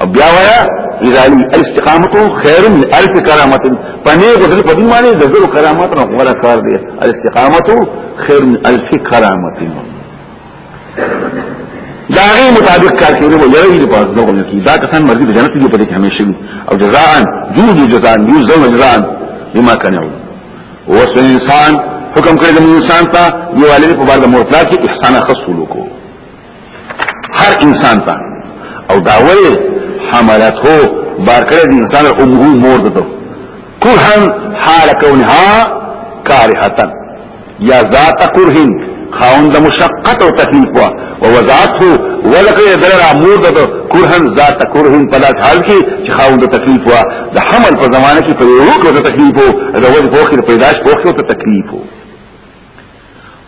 او بیا وایا اذالی الاستقامت خیر من الف کرامت پنه غدل په دې معنی د زرو کرامت نه غوړه کار دی الاستقامت خیر من الف کرامت دا غي مطابق کار کوي نو یوه دې په دغه نه کی دا کسان مرګ د جنت دی په دې کې همیشه او جزاء جود جزاء یو زو جزاء بما کنه او انسان حکم کړی د انسان ته یو علی په بار د مرتضی احسان خصولو کو هر انسان ته او دا ولی حملته بار کړی دی انسان امه مور دته کرهن حال کونها کارهتن یا ذات کرهن خاون د مشقت او تکلیف وا او وذاته ولکه دلر امور د کرهن ذات کرهن په داس حال کې چې خاون د تکلیف وا د حمل په زمانه کې په یو کې د تکلیف او د وجه په اخر پیدائش په اخر ته تکلیف وو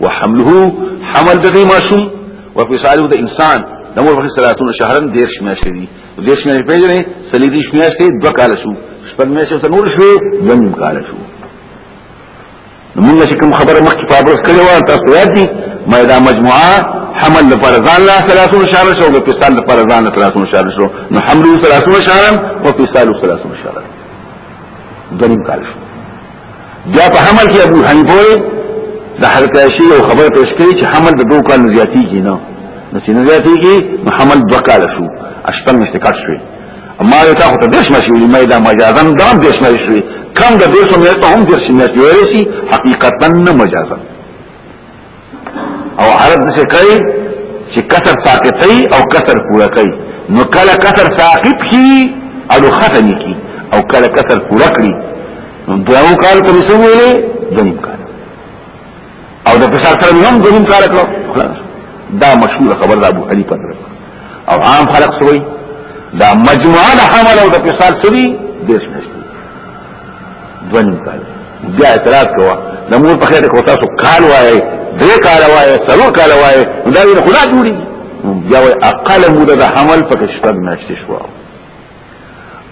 وحمله حمل دغه ماشوم وفصاله د انسان د مور په سلاتون شهرن دیر شمیاشتې دي دیر شمیاشتې پیژنې سلی دي شمیاشتې دوه کال شو شپږ میاشتې ته نور شو دم کال شو موږ چې کوم خبره مخکې په ابرز کړې و تاسو یاد دي ما دا مجموعه حمل لپاره ځان لا 30 شهر شو او فصال لپاره ځان لا 30 شهر شو نو حمل 30 شهر او فصال 30 شهر دنیم کال شو بیا په حمل کې ابو حنیفه د حلقاشی او خبر پیش کړي چې حمل د دوه کال زیاتی کی نه نو چې نه زیاتی کی نو حمل دوه کال شو اشتم مشتکات شوی اما یو تا خو ته دیش ماشي ویلی مې دا مجازن دام دیش ماشي شوی کم د دیش مې ته هم دیش مې شوی حقیقتا نه مجازن او عرب دسه کوي چې کسر ساقطي او کسر پورا کوي نو کله کسر ساقط کی او ختم کی او کله کسر پورا کړی نو دعاو کال ته څه ویلې دنیم کال او د کسر سره هم دنیم کال کړو خلاص دا مشهور خبر د ابو حنیفه سره او عام خلق سوی دا مجموعه د حمل او د کسر سری دیش مشهور دونیم کال بیا اعتراض کوه د مور په خیر کو تاسو کال وایي درې کال وایي څلور کال وایي دا وینه خدا جوړي بیا وایي اقل موده د حمل په شپږ میاشتې شو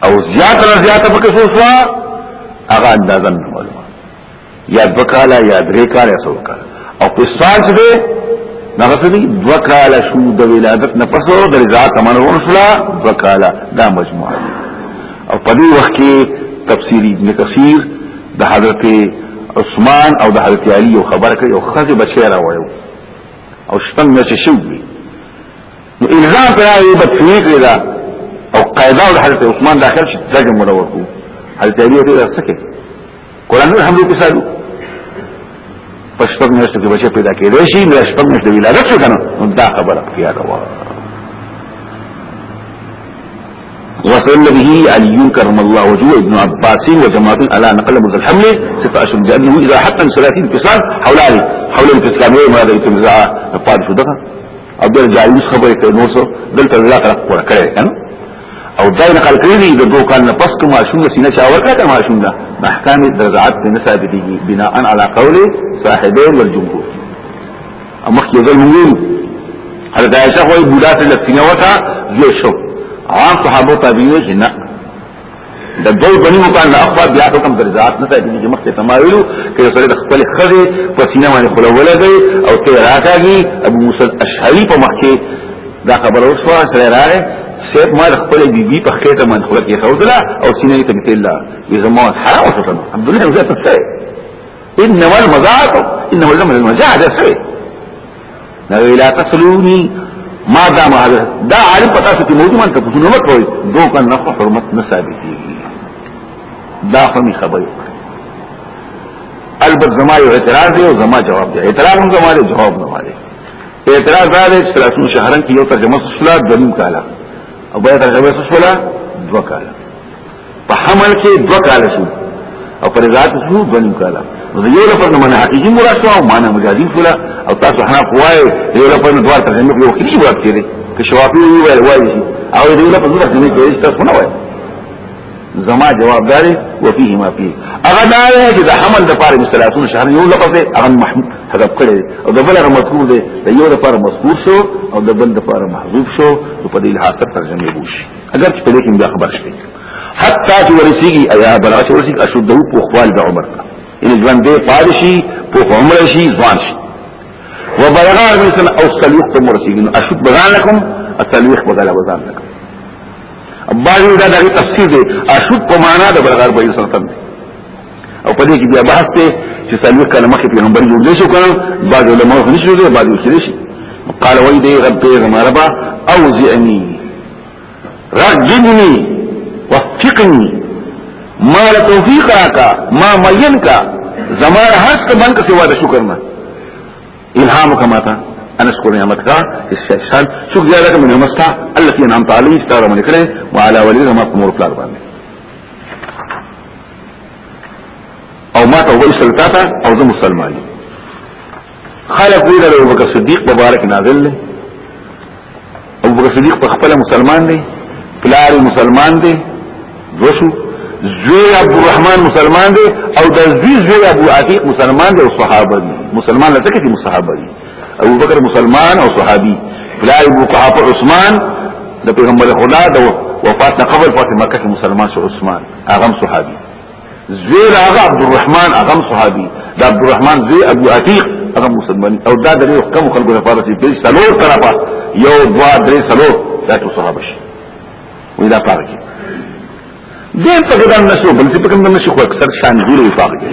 او زیات نه زیات په کې شو هغه اندازه نه معلومه یا دو کال یا درې کال یا څلور کال او په سال کې نغسدی دو کال شو د ولادت نه پسو د رضا تمنون شلا دو کال دا مجموعه او په دې وخت کې تفسیر ابن کثیر د حضرت عثمان او د حضرت علی یو خبر کړي او خځه بچی راوړو او شپږ میاشتې شوې نو الزام پر هغه په فکر کې دا او قاعده د حضرت عثمان داخل شي ځګم ولا ورکو حضرت علی دې راځکه قران نور حمله کې سالو پښتون نشته کې بچي پیدا کېدای شي نو شپږ نشته ولادت شو کنه دا خبره کې یاد و وصل به علي كرم الله وجوه ابن عباس وجماعة على نقل مز الحمل ستة أشهر لأنه إذا حتى ثلاثين انفصال حول علي حول الانفصال وما ذلك النزاع فقال شو دغه او د جایز خبرې کوي نو څه دلته ځا کړه پوره کړی کنه او دا نه خلک دي د دوکان نه پس کوم شوم سینه چا ورکړه کما شوم دا احکام درجات نه ثابت دي بناء على قول صاحبين والجمهور اما کې ځل موږ هر دا څه وایي بوډا ته لکینه وتا جو شو عام صحابه تابعین نه د دوه بنو کان نه اخوا بیا حکم درجات نه تاګي چې مخکې تمایلو کې سره د خپل خزه په سینه باندې خپل ولګي او ته راکاږي ابو موسی اشعری په مخکې دا خبر اوسه سره راغی سیب ما خپل بی بی په خېټه باندې خپل کې خوذلا او سینه ته مثل الله بزما حرام وسلم الحمد لله وزات السيد انما المزاعه انه لم المزاعه ده سيد نو لا تسلوني ما دام هذا دا عالم پتا سو کی موجود من ته پوښتنه وکړي دو کن نه حرمت نه ثابتي دا فهمي خبره البته زما یو اعتراض دی او زما جواب دی اعتراض هم زما دی جواب نه مالي اعتراض دا دی چې رسول شهرن کې یو ترجمه سوسلا دنیم کالا او بیا ترجمه سوسلا دو کالا په حمل کې دو کال شو او پر ذات شو بنو کال نو یو لفظ نه معنی حقيقي مراد شو او معنی مجازي شو او تاسو حنا کوی یو لفظ نه دوار ترجمه یو کلی مراد کړي که شوافي وی وای شي او یو لفظ نه ترجمه کوي تاسو نه وای زما جواب دار وفيه ما فيه اغه دا چې د حمل د پاره مستلاتون شهر یو لفظ دی اغه محمود هغه کړي او د بل هغه مذکور دی د یو لپاره مذکور شو او د بل لپاره محذوف شو په دې حالت ترجمه وشي اگر چې په دې کې خبر شته حتی چې ورسیږي ایا بلغه چې ورسیږي اشده په خپل د عمر کا ان ژوند دې پادشي په عمر شي ځوان شي وبلغه مثلا او صلیق تم ورسیږي اشد بغانکم الصلیق بغلا بغانکم بعضی دا دغه تفسیر دی اشد په معنا د بلغه په انسان او په دې کې بیا بحث دی چې څلور کاله مخکې پیغمبر جوړ دي شو کنه بعض علماء نه شو دي بعض کې شي قال وای دی رب زما رب اوزعنی رجنی وفقنی ما توفیق راکا ما ملین کا زما هر څه بنک سوا د شکر نه الهام کما تا انا شکر نعمت کا استحسان شکر زیاده کوم نعمت تا التي انعمت عليه استغفر من کړه وعلى ولي ما امور پلان باندې او ما ته ویل سلطا تا او زه مسلمان خلق ویل له ابوبکر صدیق مبارک نازل له ابوبکر صدیق په خپل مسلمان دی پلار مسلمان دی دوشو زوی عبد الرحمن مسلمان دی او د زوی زوی ابو عتیق مسلمان دی او صحابه دی مسلمان لته کې صحابه دی ابو بکر مسلمان او صحابي پلار ابو قحافه عثمان د پیغمبر خدا د وفات نه قبل فاطمه کې مسلمان شو عثمان اغم صحابي زوی هغه عبد الرحمن اغم صحابي دا عبد الرحمن زوی ابو عتیق اغم مسلمان او دا د یو کم خلکو لپاره چې په سلور طرفه یو دوا درې سلور دا ټول صحابه شي وې دا پاره کې دې په ګدان نشو بل څه په کوم نشو خو اکثر شان جوړې پاره کې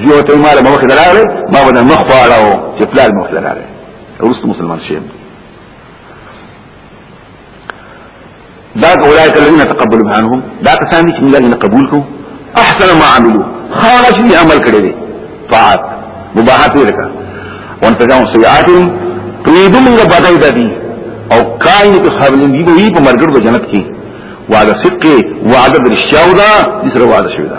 زیو ته مال مخ دراغه ما بده مخ واړو چې پلان مخ دراغه اوس مسلمان شي دا اولئک الذين تقبل عنهم دا کسان چې موږ نه قبول کو احسن ما عملوا خارج دي عمل کړی دي طاعت مباحات ورکا وانت جاؤں سیئات پریدو منگا بدل دا دی او کائنی کو خابلین دی دوئی پا مرگر دو جنت کی وعدہ صدقی وعدہ درشیاو دا جس رو وعدہ شوی دا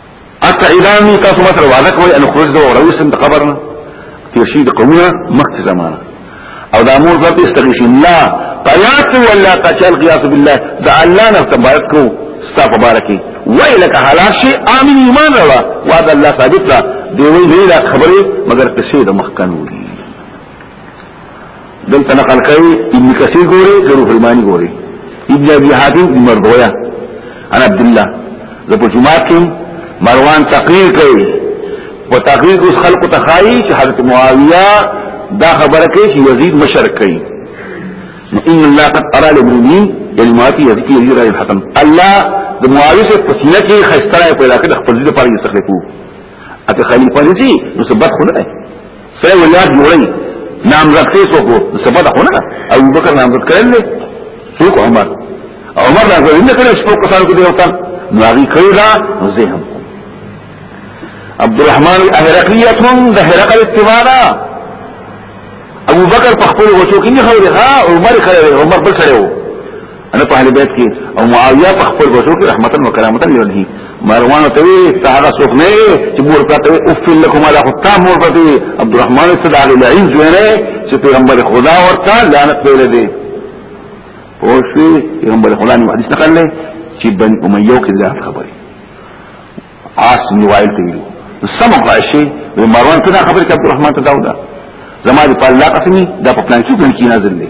اته ایرانی تاسو متر وعده کوي ان خرج دو روسن د قبرنا ترشید قومه مخت زمانه او دا مور ذات استغیثین لا قیات ولا قتل قیاس بالله دا الله نه تبارک کو ستا مبارکي ویلک حالات شي امن ایمان را وعد الله ثابت دی وی نه خبره مگر کسې د مخکنو دلته نقل کوي ابن کثیر ګوري ضرور فرمانی ګوري ابن ابي حاتم بن مردويه عن عبد الله زه په جمعه کې مروان تقریر کوي په تقریر اوس خلق تخایي چې حضرت معاویه دا خبره کوي چې یزید مشرک کوي ان الله قد ارى للمؤمنين كلمات يذكي يزيد رأي الحسن الله د معاویه سے پسینه کې خستره پیدا کړ خپل دې لپاره یې تخلیقو اته خلیفہ دې نو ثبت خو نه سره ولایت جوړي نامزد کړي څوک سبب خونه او بکر نامزد کړل څوک عمر عمر راځي نه کړي څوک کسان کې دی وکړ نو هغه کړی دا نو زه هم عبد الرحمن اهرقلیه د هرقل اتباعا ابو بکر په خپل وچو کې نه خوري ها عمر کړی عمر بل کړی انا په اهل بیت کې او معاویه په خپل بچو کې رحمتا و کرامتا لري مروان ته وی ته هغه څوک نه چې مور پته وی اوف لكم على حتا مور پته وی عبد الرحمن صدا علی العين جوړه چې پیغمبر خدا ورته لعنت ویل دي او شي پیغمبر خدا نو حدیث نقل لې چې بن امیه کې دا خبره عاص بن وائل ته ویل سمو قاشي مروان ته خبره عبد الرحمن ته دا ودا زما دي په الله قسمي دا په پلان کې پلان کې نازل دي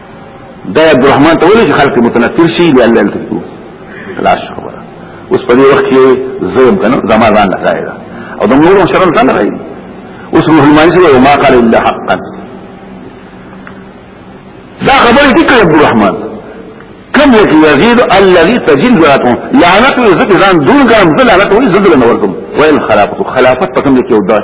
دا عبد الرحمن ته ولې خلک متنفر شي دی الله تکو لا شکر اوس په دې وخت کې زم کنه زما ځان راځي او د نور سره ځان راځي اوس روح المانی سره ما قال الا حقا دا خبر دي کې عبد الرحمن کم یکی یزید اللذی تجل وراتون لعنت و عزت ازان دون گرم ذل لعنت و عزت لنورکم ویل خلافت خلافت پکم یکی او دار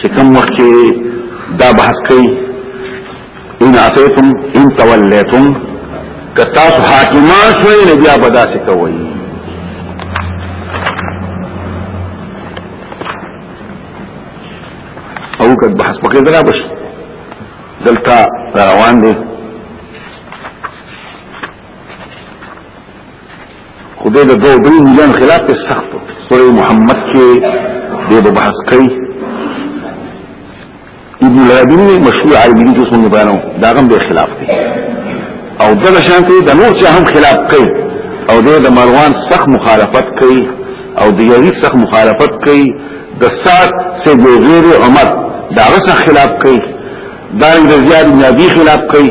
چې کوم وخت کې دا بحث کوي ان اتیتم ان تولیتم که تاسو حاکمان شوئ نه بیا به داسې کوئ او که بحث پکې درا بشي دلته روان دي خدای د دوه درې مليان خلاف ته سخت سورې محمد کې د به بحث کوي ابن العربین مشهور عالم دي چې څنګه بیانو دا غم به خلاف دي او دغه شان ته د نور چې هم خلاف کوي او د مروان سخت مخالفت کوي او د یوی سخت مخالفت کوي د سات سے غیر عمر دا غسه خلاف کوي دا د زیاد نبی خلاف کوي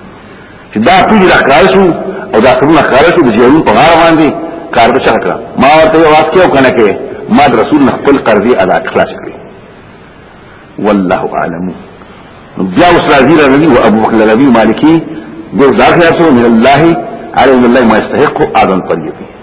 دا ټول راخلاص شو او دا ټول راخلاص شو د جیرون په غار باندې کار به چا کړ ما ورته واس کې او کنه کې ما د رسول نه خپل قرضې ادا خلاص کړې والله اعلم بیا اوس راځي راځي او ابو بکر النبي مالکی دې ځاخه من الله على الله ما يستحق اذن طيب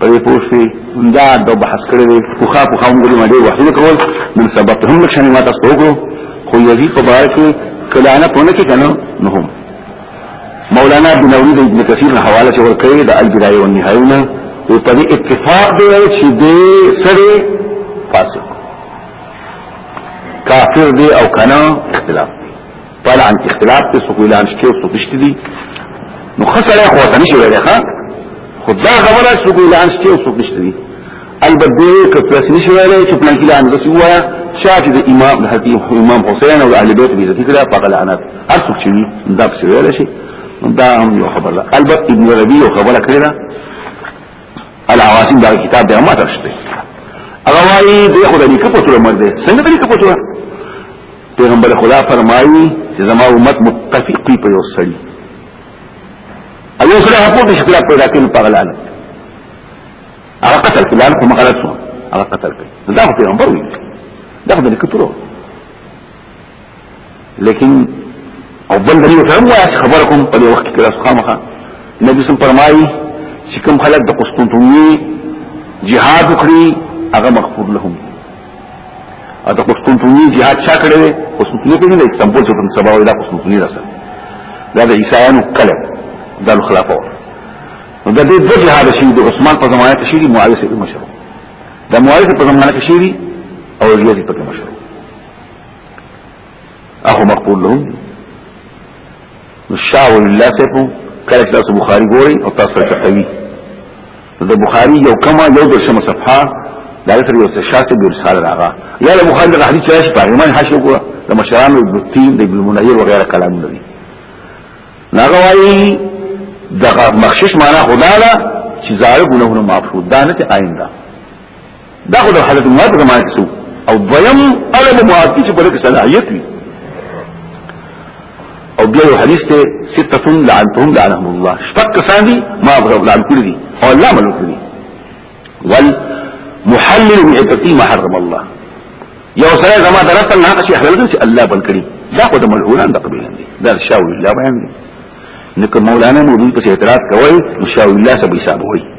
په دې پوښتې دا د بحث کړی دی خو خا په خاوم ګلو باندې وحی کول من سبب هم لک شنه ماته سوګو خو یزي په بار کې کلانه پونه کې کنه نه هم مولانا بن اولید ابن کثیر نه حواله چې ورکړي د البدايه والنهایونه او په دې اتفاق دی چې دې سره فاسق کافر دی او کنه اختلاف طالعا اختلاف ته سو اعلان شته سو دشتي دي نو خسر يا اخوات نشي ولا ښا خدا غوړه سو اعلان شته سو دشتي دي البته کفاس نشي ولا چې پلان کې لاندې سو وایا شاهد د امام حتی امام حسین او اهل بیت بیزتی کړه په غلعنات هر څوک چې دا څه ویل شي دا هم یو خبر ده البته ابن ربیع خبره کړې ده العواصم دا کتاب به ما درشته هغه وايي دغه د لیکو په تور مرده څنګه د لیکو په تور پیغمبر خدا فرمایي چې زما امت متفق وي په یو سړي ایو سره حقوق اختلاف پیدا کوي په غلانه هغه قتل کړي هغه مغلط شو هغه قتل کړي دا خو پیغمبر وي دا خو د کترو لیکن او بل دلیل هم وایي خبرکم په وخت کې راځه خامخا نبی سم فرمایي چې کوم خلک د قسطنطنیه جهاد وکړي هغه مغفور لهم ا د قسطنطنیه جهاد چا کړی دی قسطنطنیه کې نه استنبول ته کوم سبا ولا قسطنطنیه ده دا د عیسایانو کله د خلافو نو د دې د جهاد شي د عثمان په زمانه کې شي معاویه سره مشر د معاویه په زمانه کې شي او یزید په مشر اخو مقبول لهم شاو الله سيفو کله چې تاسو بخاری ګوري او تاسو ته کوي د بخاری یو کما یو د شمه صفحه دا تر یو څه شاسه د رسال راغه یا د بخاری د حدیث راځي په ایمان حاشیه کو د مشران او الدین د ابن منیر و غیره کلام دی ناغوی دغه مخشش معنا خدا لا چې زاره ګناهونه معفو دا نه ته آینده دا خو د حضرت معاذ روایت شو او دویم طلب معاذ چې په دې صلاحیت وي او بیا یو حدیث ته سته لعنتهم لعنهم الله شپږ کسان دي ما غو لعن کړی دي او الله مل کړی ول محلل من اتقي ما حرم الله یو سره زما درته نه هغه شي حلال چې الله بن کړی دا خو د ملعونان د قبیله دي دا شاول الله بیان دي نو مولانا مولوی په اعتراض کوي شاول الله سبحانه وتعالى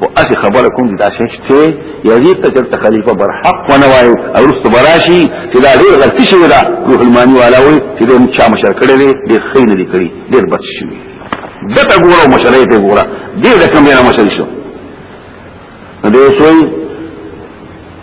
او اسی خبره کوم چې دا شته یزید ته چې خلیفہ بر حق ونه وای او رست براشي چې دا ډیر غلطی شوی دا روح المانی والا وای چې دا چا مشر کړی دی ډیر خیر نه دی کړی ډیر بد شوی دته ګوره مشرې ته ګوره دې د کوم نه مشر شو دې سوی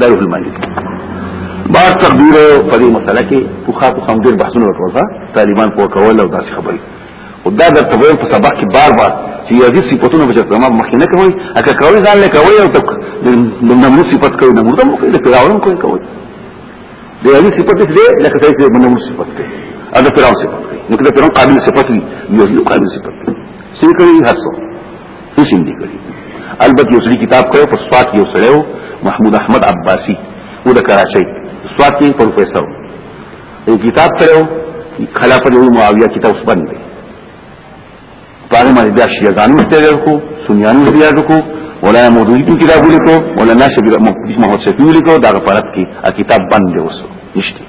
دا روح المانی بار تقدیر په دې مسله کې پوخا پوخا ډېر بحثونه وکړل طالبان په کول او داسې خبرې او دا د تبویل په سبق کې بار بار چې یزید صفاتونه به ځکه ما مخکې نه کوي اګه کوي ځان له کوي او تک د نمرود صفات کوي نمرود هم کوي د فراون کوي کوي د یزید صفات دې لکه څنګه چې نمرود صفات کوي او د فراون صفات کوي نو کله فراون قابل صفات وي یزید قابل صفات کوي څه کوي هڅه اوس هم دي کړی البته یو سړي کتاب کړو په سواد کې یو سړی محمود احمد عباسی و د کراچۍ سواد کې پروفیسور یو کتاب کړو خلافت یو معاویه کتاب اوس باندې پاره باندې بیا شیعان مستګر کو سنیان مستګر کو مولانا مودودی کی کتاب لیکو مولانا شبیر محمد شفیع لیکو دا غفرت کی کتاب باندې اوس نشته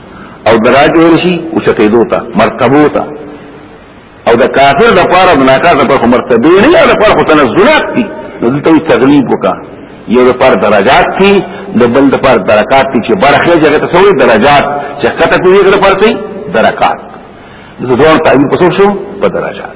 او دراج ویل شي او چتېدو ته مرتبو ته او د کافر د پاره د ناکار د پاره مرتبه نه یا د پاره تنزلات دي نو دلته تغلیب وکا یو د پاره درجات دي د بل د پاره درکات دي چې برخه جګه ته سوې درجات چې کته دې د پاره سي درکات د دوه تعبیر پسو شو په درجات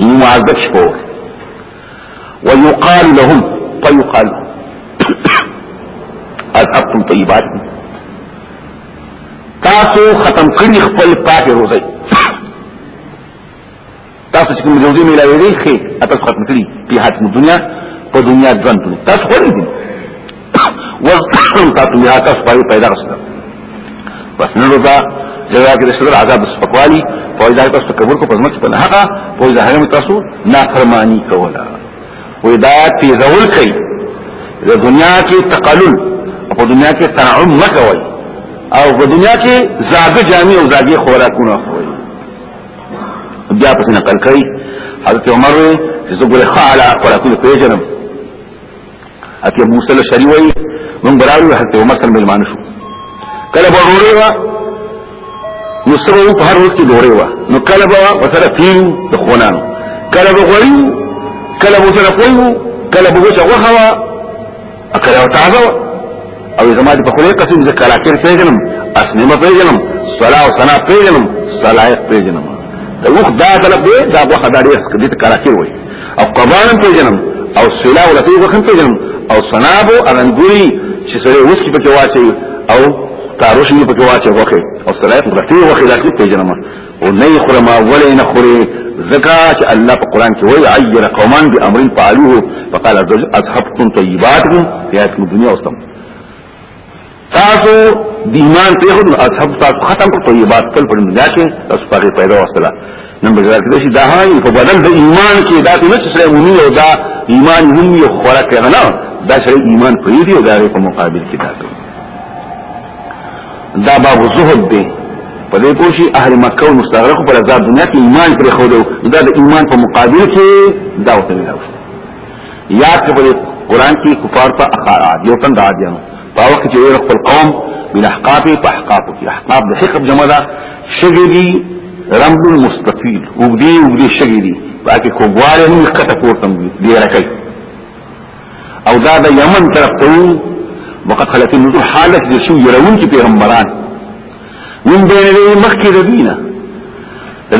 معذب شپور ويقال لهم فيقال اذهبتم طيباتكم تاسو ختم کړی خپل پاکه روزي تاسو چې کوم روزي ملاوي دي خې تاسو ختم کړی په حد دنیا په دنیا ژوند تاسو خوري دي وذكرهم تاتم يا تسبعي پیدا غسنا بس نلو دا جدا کې رسول عذاب سپکوالی فوجا کې تاسو کبر کو پزمت په حقا فوجا هغه تاسو نافرمانی کولا وې دا تی زول کوي د دنیا کې تقلل په دنیا کې تنعم مکوي او په دنیا کې زاګه جامع او زاګه خوراکونه خوي بیا په نقل کوي حضرت عمر چې زګره خاله خوراکونه پیژنم اته موسی له شری وای من براوی حتی ومسل ملمان شو کله به ډوړې وا نو سره په هر وخت کې ډوړې وا نو کله به وسره فیو د خونانو کله به غوړیو کله به سره کویو کله به وسه وخوا کله تازه او زما په خله قسم زه کراکر پیژنم اسنیمه پیژنم صلا او سنا پیژنم صلایق پیژنم دا وخ دا طلب دی دا وخ دا ډیر کدی ته کراکر وای او قبان پیژنم او صلا او لطیف وخت پیژنم او سنابو ارنګوری چې سره اوس کې پکې واچي او تاروشي پکې واچي وخه او صلایق غټي وخه دا کې پیژنم او نه خور ما ولې نه خوري زکات الله په قران کې وایي عیر قوما بامر فعلوه فقال اذهبتم طيباتكم في هذه الدنيا وسم تاسو د ایمان په خود اصحاب تاسو ختم کړ طیبات خپل پر دنیا کې تاسو پاره پیدا وسله نن بجار کې شي دا هاي په بدل د ایمان کې دا نه چې سره مونږ او دا ایمان هم یو خوراک نه دا سره ایمان پریږي او دا په مقابل کې دا کوي دا باب زهد دی په دې پوه شي اهل مکه او مستغرق پر عذاب دنیا کې ایمان پر خودو دا د ایمان په مقابل کې دا وته ملاو یا چې په قران کې کفار ته اقارات یو تند عادیانو په وخت کې یو خپل قوم بل احقاف په احقاف کې احقاف د حقب جمع ده شګری رمل المستطيل وګدي وګدي شګری باقي کوواله نه کته پورتم دی راکې او دا د یمن طرف ته وقت خلق النذور حالت د شو يرون کې پیغمبران من بين دې مخکې د دینه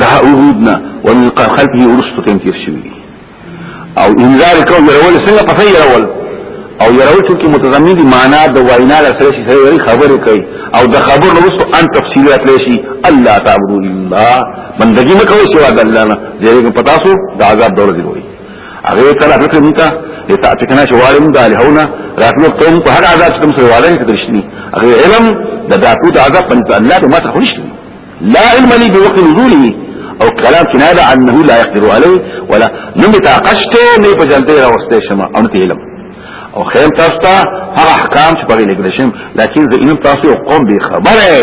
دا وجودنا ومن خلفه ورستو تم تیر شوی او انذار کو يرول څنګه قصي يرول او يرول چې متضمن دي معنا د وینا له سره شي سره خبره کوي او د خبر نو وسو ان تفصيلات لشي الله تعبدوا الا بندگی مکو سوا د الله نه دې پتا سو د عذاب دور دی وي هغه کله فکر نکا لتعتقنا شوالم دا لهونا راتلو قوم په هر عذاب ستم سره والي ته درشني هغه علم د داکو د عذاب په انسان لا ما تخرج لا علم لي بوقت نزوله او کلام کناده انه لا يقدر عليه ولا نم تاقشته نه په جلدی راوسته شمه او ته علم او خیر تاسو ته هغه احکام چې په لګل شم لکه زه انم تاسو قوم به خبره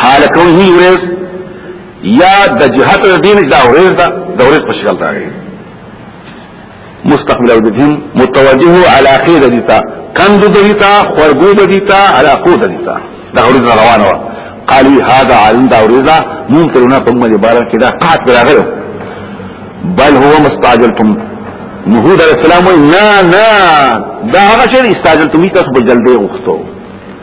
حالتون هی ورز یا د جهت دین دا ورز دا د ورز په شکل راغی مستقبل او دین متوجه علی خیر دیتا کند دیتا خورګو دیتا علی قو دیتا دا ورز روانه وا قالی هذا علم دا ورز ممترنا په مجه بار کې دا قات راغی بل هو مستعجلتم نهود علیہ السلام نا نا دا هغه چې استعجلتم تاسو په جلدی غوښتو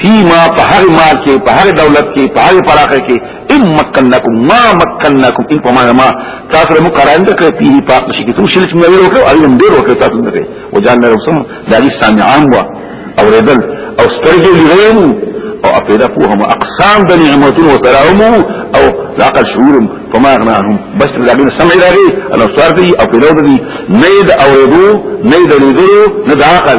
فيما په هغه مال کې په هغه دولت کې په هغه پراخه کې ان مکنکم ما مکنکم ان په معنا ما تاسو له مقران ته کې پیه پاک شي کې ټول شل څه ویل وکړو او ان ډیر وکړو تاسو نه کوي وجان له سم داري سامعان وا او ردل او سترګې لرم او اپیدا فوهم اقسام د نعمتونو وسلامو او لاقل شعورم فما اغنا عنهم بس لابین سمع راغی الاستار دی او پیلو دی نید او ردو نید لیدو ند عقل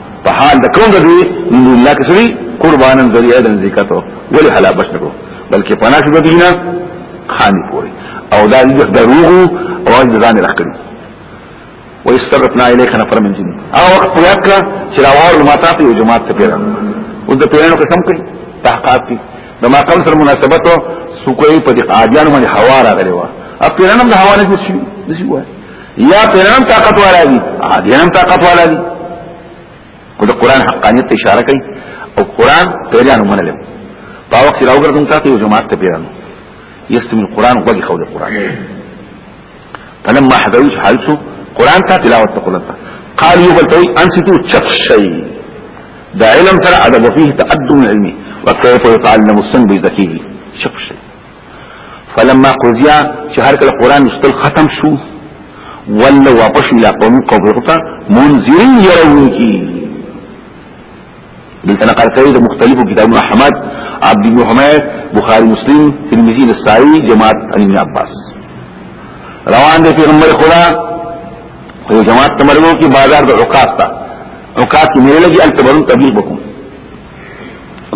په حال د کوم د دې من دون الله کسری قربانا ذریعہ د زکاتو ولی حلال بس نکو بلکې پنا شو دینه خانی پوری او دا دې دروغ او ځان راکړي ويستغفنا اليك نفر من جن او وخت یاد کړه چې راوړ ما ته یو جماعت ته پیرا او د پیرانو قسم کوي تحقیق کوي د ما قبل سره مناسبت سو کوي په دې قاضیانو باندې حوار غلي وا ا پیرانو د حوانه شي دي وایي یا پیران طاقت والا دي ادیان طاقت والا دي کو د قران حقانیت اشاره کوي او قران پیران منل په وخت راوګرځم تاسو یو جماعت ته پیران یستم القران وګي خو د قران فلما حدوش حالسو قران ته تلاوت قران ته قال یو بلتوی انسیتو چک شی دا علم سره ادب فيه تقدم علمي وكيف يتعلم السن بذكيه چک شی فلما قضیا چې هر کله قران مستل ختم شو ول واپس الى قوم قبرتا منذرين يرونكي دلته نقل کوي د مختلفو کتابونو احمد عبد بن حمید بخاری مسلم ترمذی نسائی جماعت علی بن عباس روان دي پیغمبر خدا خو جماعت تمرلو کی بازار د عکاس تا عکاس کی میرے لگی التبرون تبلیغ بکم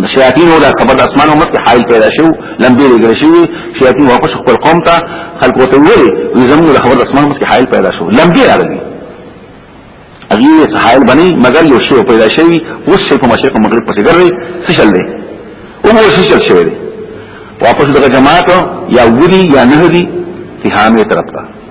د شیاطین او د کبر د اسمانو مت حائل پیدا شو لمبې لګل شي شیاطین واپس خپل قوم ته خلق ته ویلي وي زموږ د خبر د اسمانو مت حائل پیدا شو لمبې راغلي اغه حائل بني مگر یو شی پیدا شي اوس شي په مشرق مغرب پسې ګرځي څه چل دی او هو شي چل شوی دی واپس دغه جماعت یا ودی یا نه دی په حامې طرف ته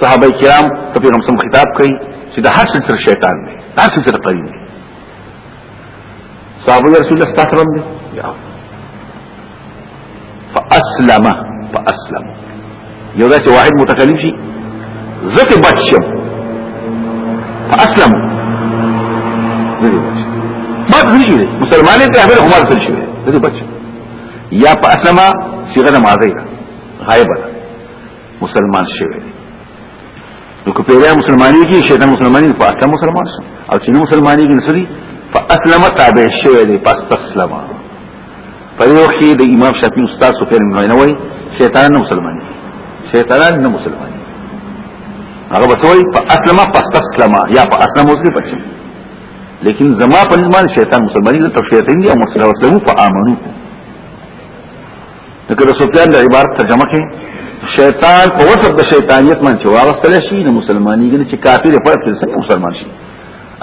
صحابه کرام ته پیغمبر سم خطاب کوي چې د هر څه سره شیطان دی هر څه سره قرین دی صحابه رسول الله ستاسو رم دی یا فاسلم فاسلم یو ذات واحد متکلم شي زکه بچم فاسلم زکه بچم ما څه شي مسلمانې ته هغه خبر څه شي زکه بچم یا فاسلم صيغه ماضي غائبه مسلمان شوی دی نو که پیدا مسلمانی کی شیطان مسلمانی په اصل مسلمان شو او چې مسلمانی کی نسری فاسلم تابع شوی دی پس تسلم په یو کې د امام شافعي استاد سفیان بن عینه وای شیطان نه مسلمانی شیطان نه مسلمانی هغه بتوي فاسلم پس تسلم یا فاسلم اوس کې پښه لیکن زما په نظر شیطان مسلمانی له تفسیر دی او مسلمانانو فامنو لکه د سفیان د عبارت ترجمه کې شیطان په وسط د شیطانیت من چې واغستل شي نو مسلمانۍ ګنې چې کافر په خپل سره مسلمان شي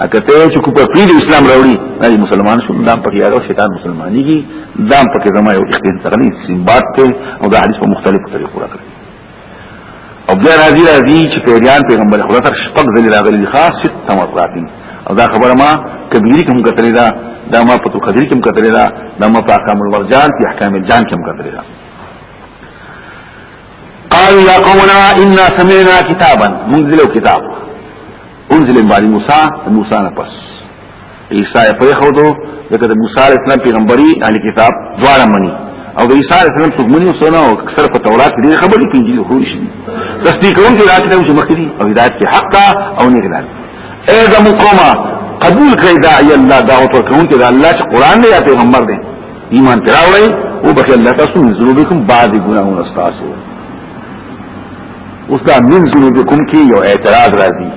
اګه ته چې کو په پیډ اسلام راوړي نه مسلمان شو دام پکې یارو شیطان مسلمانۍ کې دام پکې زما یو اختیار تغلی سیمبات ته او د حدیث په مختلفو طریقو راکړي او بیا راځي راځي چې پیریان پیغمبر خدا تر شپږ ځلې راغلي خاص ست مرات او دا خبره ما کبیری کوم کتلې ده دا ما په قدر کوم کتلې ده دا ما په احکام الورجان کې احکام الجان کوم کتلې ده قال يا قومنا إنا سمعنا كتابا منزل كتاب انزل من بعد موسى موسى نفس عیسی په خو دو دغه د موسی علیه السلام پیغمبري اهل کتاب دواړه مني او د عیسی علیه السلام څخه مني سونه او اکثر په تورات کې خبرې په انجیل خو شي تصدیق کوم چې راځي چې مخکري او هدایت کې حق او نه غلط اے د مقامه قبول کړئ دا ای الله دعوت ورکون چې دا الله چې قران دی یا پیغمبر دی ایمان پر راوړئ او بخیر الله تاسو من ذنوبکم بعد ګناهونه تاسو اوس دا من ذنوبکم کې یو اعتراض راځي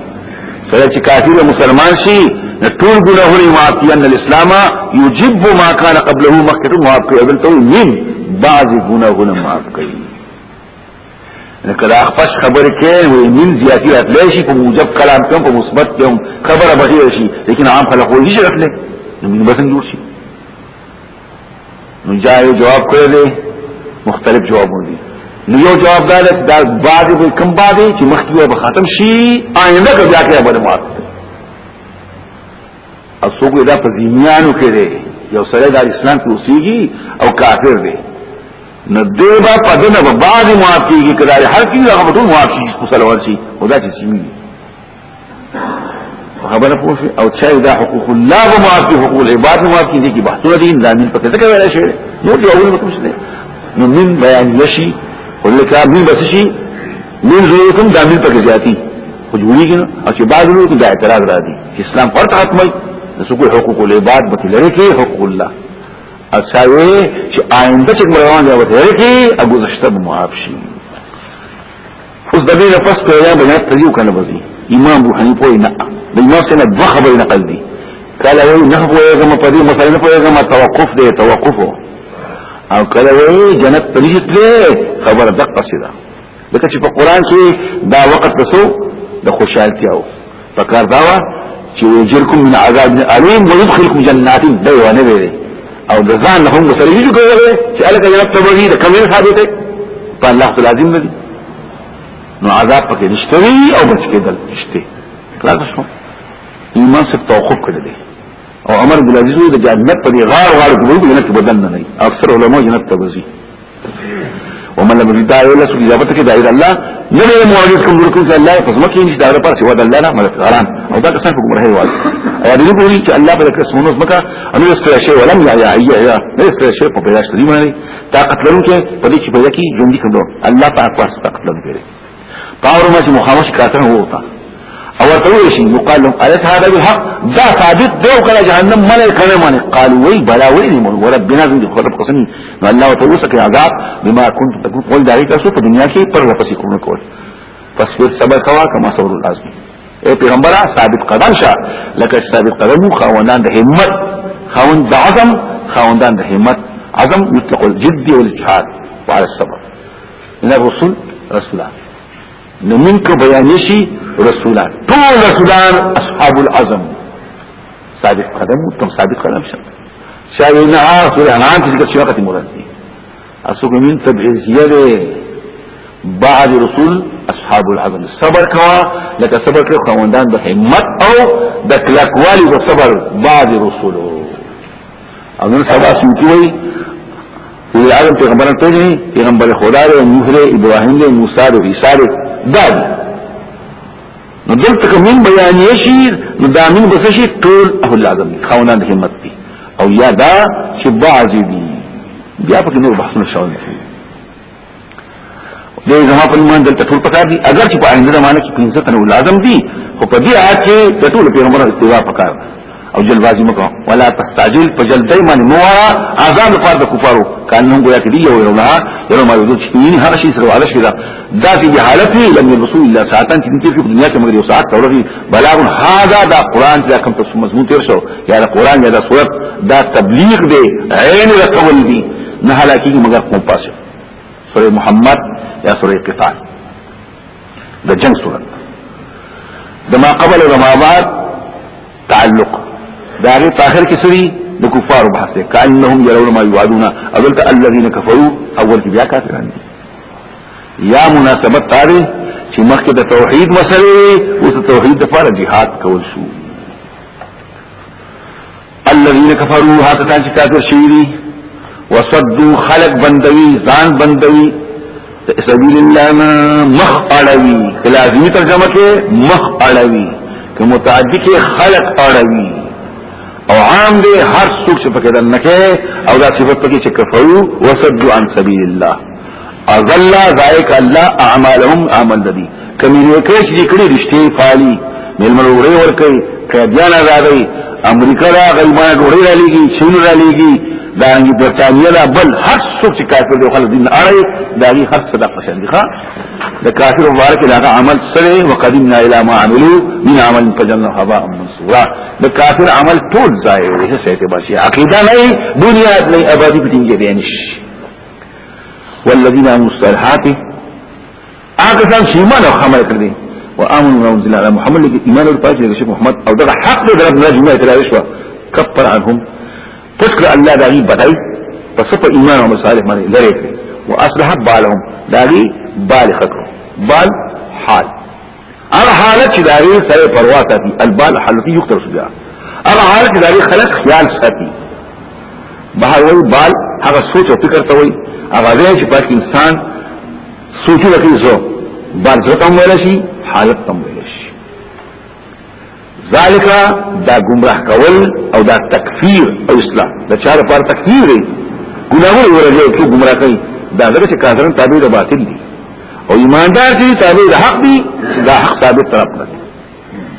سره چې کافر مسلمان شي نو ټول ګناهونه معاف دي ان الاسلام یجب ما کان قبله مخکې معاف کوي بل ته من بعض ګناهونه معاف کوي نو کله خپل خبر کې وي من زیاتی راتلی شي په موجب کلام کې په مثبت کې خبره بدلی شي لیکن عام خلک وایي چې راتلی نو من بسنګ جوړ شي نو جایو جواب کړی دی مختلف جوابونه دي نو یو جواب دا ده دا بعد کوئی کم بعد چې مخکې به ختم شي آینده کې بیا کې به مات اسوګو دا په زینیانو کې دی یو سره دا اسلام کې اوسېږي او کافر دی نو دیبا پدنه به بعد مات کیږي کله هر کله هغه ټول مات شي خو سلوان شي خدا چې سیمه خبر پوه او چا دا حقوق الله به معاف دي حقوق العباد معاف دي کی بحثونه دي ځامن پکې څه کوي شي نو جو اول مکم شي نو من بیان یشي ولکه من بس شي من زورکم ځامن پکې زیاتی خو جوړیږي او چې بعض نور دا اعتراض را دي اسلام فرض حتمي نو کوئی حقوق العباد به لري کې حقوق الله اساوي چې آینده چې مرونه وته کې اګوزشته معاف شي اوس د دې لپس په اړه بیا ته یو کنه بزي امام ابو حنیفه نه د امام سره د خبرې نقل دي کله وی نه پوهیږم په دې مسله نه پوهیږم توقف دی توقف او کله وی جنت پلیت دی خبر دقه سره لکه چې په قران کې دا وخت تاسو د خوشحالتیا وو پکار داوا چې وجرکم من عذاب الیم ويدخلکم جنات دیوانه ویلې او د ځان له هم سره یو کوي چې الګ جنت ته وږي د کمل ثابته په الله تعالی لازم نه دي نو عذاب پکې نشته او بچ کېدل نشته خلاص شو ایمان څخه توقف کړی دی او عمر بن عزیز د جنت په غار غار ګلو جنت بدن نه نه اکثر علما جنت ته وځي ومن لم يرد داعي الله سبحانه وتعالى کې داعي الله نه له معجز کوم ورکو چې الله په ځمکه نشي دا لپاره سوا د الله نه مدد غران او دا څنګه کوم راهي وایي ایا دې په وی چې الله په کس مونږ مکه ان یستر شی ولم یا یا یا یا یستر شی په پیداش دی باندې طاقت لرونکي په دې چې پیدا کی ژوند کوم الله په اقواس طاقت لرونکي قالوا ما چې مخامخ کاتنه ووتا او ورته وی شي نو قال لهم اليس هذا بالحق دا ثابت دی او کله جهنم ملای کنه معنی قالوا وی بلا وی دی مول ربنا زم دي خو رب قسم نو الله تعالی سکه عذاب بما كنت تقول قول داري تاسو په دنیا کې پر لپسې کوم کول پس ور صبر کوا کما صبر العظم اے پیغمبره ثابت قدم شه لکه ثابت قدم خواندان د همت خواند د عزم خواندان د همت عزم يطلق الجد والجهاد وعلى الصبر نه رسول رسولان نو منک بیان شي رسولان ټول رسولان اصحاب العزم صادق قدم تم صادق قدم شه شاوی نه اخر انعام چې څه وخت مراد دي اسو من تبعیزیه ده بعد رسول اصحاب العزم صبر کوا لکه صبر کړو خوندان د همت او د کلکوالي او صبر بعد رسولو او نن سبا سمکی وی وی آدم پیغمبر پیجنی پیغمبر خدا دی نوح دی ابراهیم دی موسی دی عیسی دی دا دی نو دلته کوم بیان یشی نو دا من بس شي ټول اهل اعظم خاونان همت دي او یا دا چې بعض دي بیا په نور بحثونه شاو نه دې زما په ایمان دلته ټول پکار دي اگر چې په آینده زمانه کې پنځه تنو لازم دي خو په دې آیات کې د ټول پیغمبرو اتباع پکار او جلبازي مکو ولا تستعجل فجلدای من مو عذاب فرد کفارو کانهم گویا کې دی یو یو نه یو ما یو چې هر شي سره عادت شي دا داسې حالت لم يبصوا الا ساعتان چې دې په دنیا کې مګر یو ساعت تورغي بلاغ هاذا دا قران چې کوم تاسو مضمون تیر شو یا دا قران یا دا صورت دا تبلیغ دی عین رقول دی نه هلاکی مگر کوم پاسه سوره محمد یا سوره قتال دا جنگ صورت دا ما قبل و ما بعد تعلق دا غی طاهر کی سوی دا کفار بحث دی کانهم یرون ما یوعدون اولتا الذین کفروا اول کی بیا کافران دی یا مناسبت تاری چې مخکې د توحید مسلې او د توحید لپاره jihad کول شو الذين كفروا هاکتان چې کافر شوی دي وصدوا خلق بندوي ځان بندوي سبیل الله ما مخ اړوي لازمي ترجمه کې مخ اړوي که متعدی کې خلق اړوي او عام دي هر څوک چې پکې دنه کې او دا صفت پکې چې کفرو وصدوا عن سبیل الله اذل ذائق الله اعمالهم عمل دي کمی نه کوي چې کړي رښتې پالي ململ وړي ور کوي قیدیان آزادي امریکا را غیبان وړي را لګي چین را لګي دا انګي برتانیا لا بل هر څوک چې کافر دی خلک دین اړي دا هی هر څه د فشل دي ښا د کافر مبارک لا عمل سره وقدمنا الى ما عملوا من عمل فجنه هبا منصورا د کافر عمل ټول ځای دی څه ته باشي عقیده نه بنیاد نه ابدی پټینګي دي نشي والذین آمنوا الصالحات هغه څنګه چې ایمان او خمر کړی او امن او انزل علی محمد لګي ایمان او پاتې شي محمد او دغه حق دې درب نه جمعه تراوی شو کفر عنهم تشکر الله دغه بدای پس په ایمان او صالح باندې لری او اصلح بالهم دغه بالغ بال حال هغه حالت چې داري سره پروا ساتي البال حالتي یو تر سجا هغه حالت چې داري خلق خیال ساتي بهر وی بال هغه سوچ او فکر ته وی هغه ځای چې پاک انسان سوچي وکړي زو بال زو تم ویل شي حالت تم ویل شي ذالک دا گمراه کول او دا تکفیر او اسلام دا چاره پر تکفیر دی ګناهونه ورته چې گمراه کوي دا دغه چې کافرن تابع د باطل دي او ایماندار چې تابع د حق دي دا حق ثابت طرف نه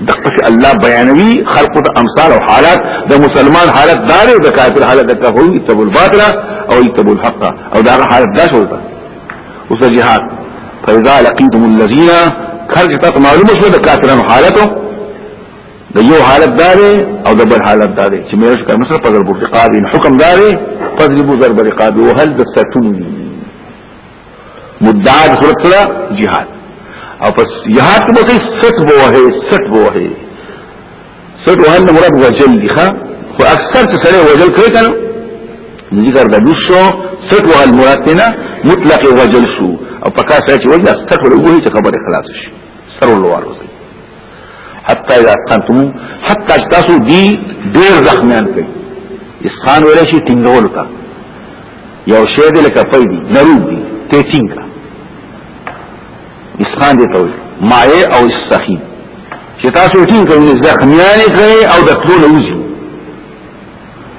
دغه چې الله بیانوي خلق ته امثال او حالات د مسلمان حالت دار او د کافر حالت د کفر او تبول باطل او تبول حق او دا حالت دا شوه اوس جهاد فاذا لقيتم الذين خرج تاسو معلومه شو د کافرانو حالتو د یو حالت داري او د بل حالت داري چې مېرش کړه مثلا په ضرب رقاب حکم داري فضربوا ضرب رقاب وهل د ستون مدعا د صورت سره جهاد او پس جهاد کې به سټ بوه سټ بوه سټ وهل نه مراد وجل دي ښا خو اکثر چې سره وجل کوي کنه ذکر د لوسو سټ وهل مراد نه مطلق وجل شو او پکا سره چې وجل سټ ولوي چې خبره خلاص شي سر ولوارو حتی اذا قنتم حتی تاسو دی ډیر زخمیان کوي اسخان ویل شي ټینګول تا یو شی دې لکه پېدی نرو دي ته ټینګه اسخان دي تول مائه او السخي چې تاسو ټینګ کوئ زخمیان کوي او د تلو وځي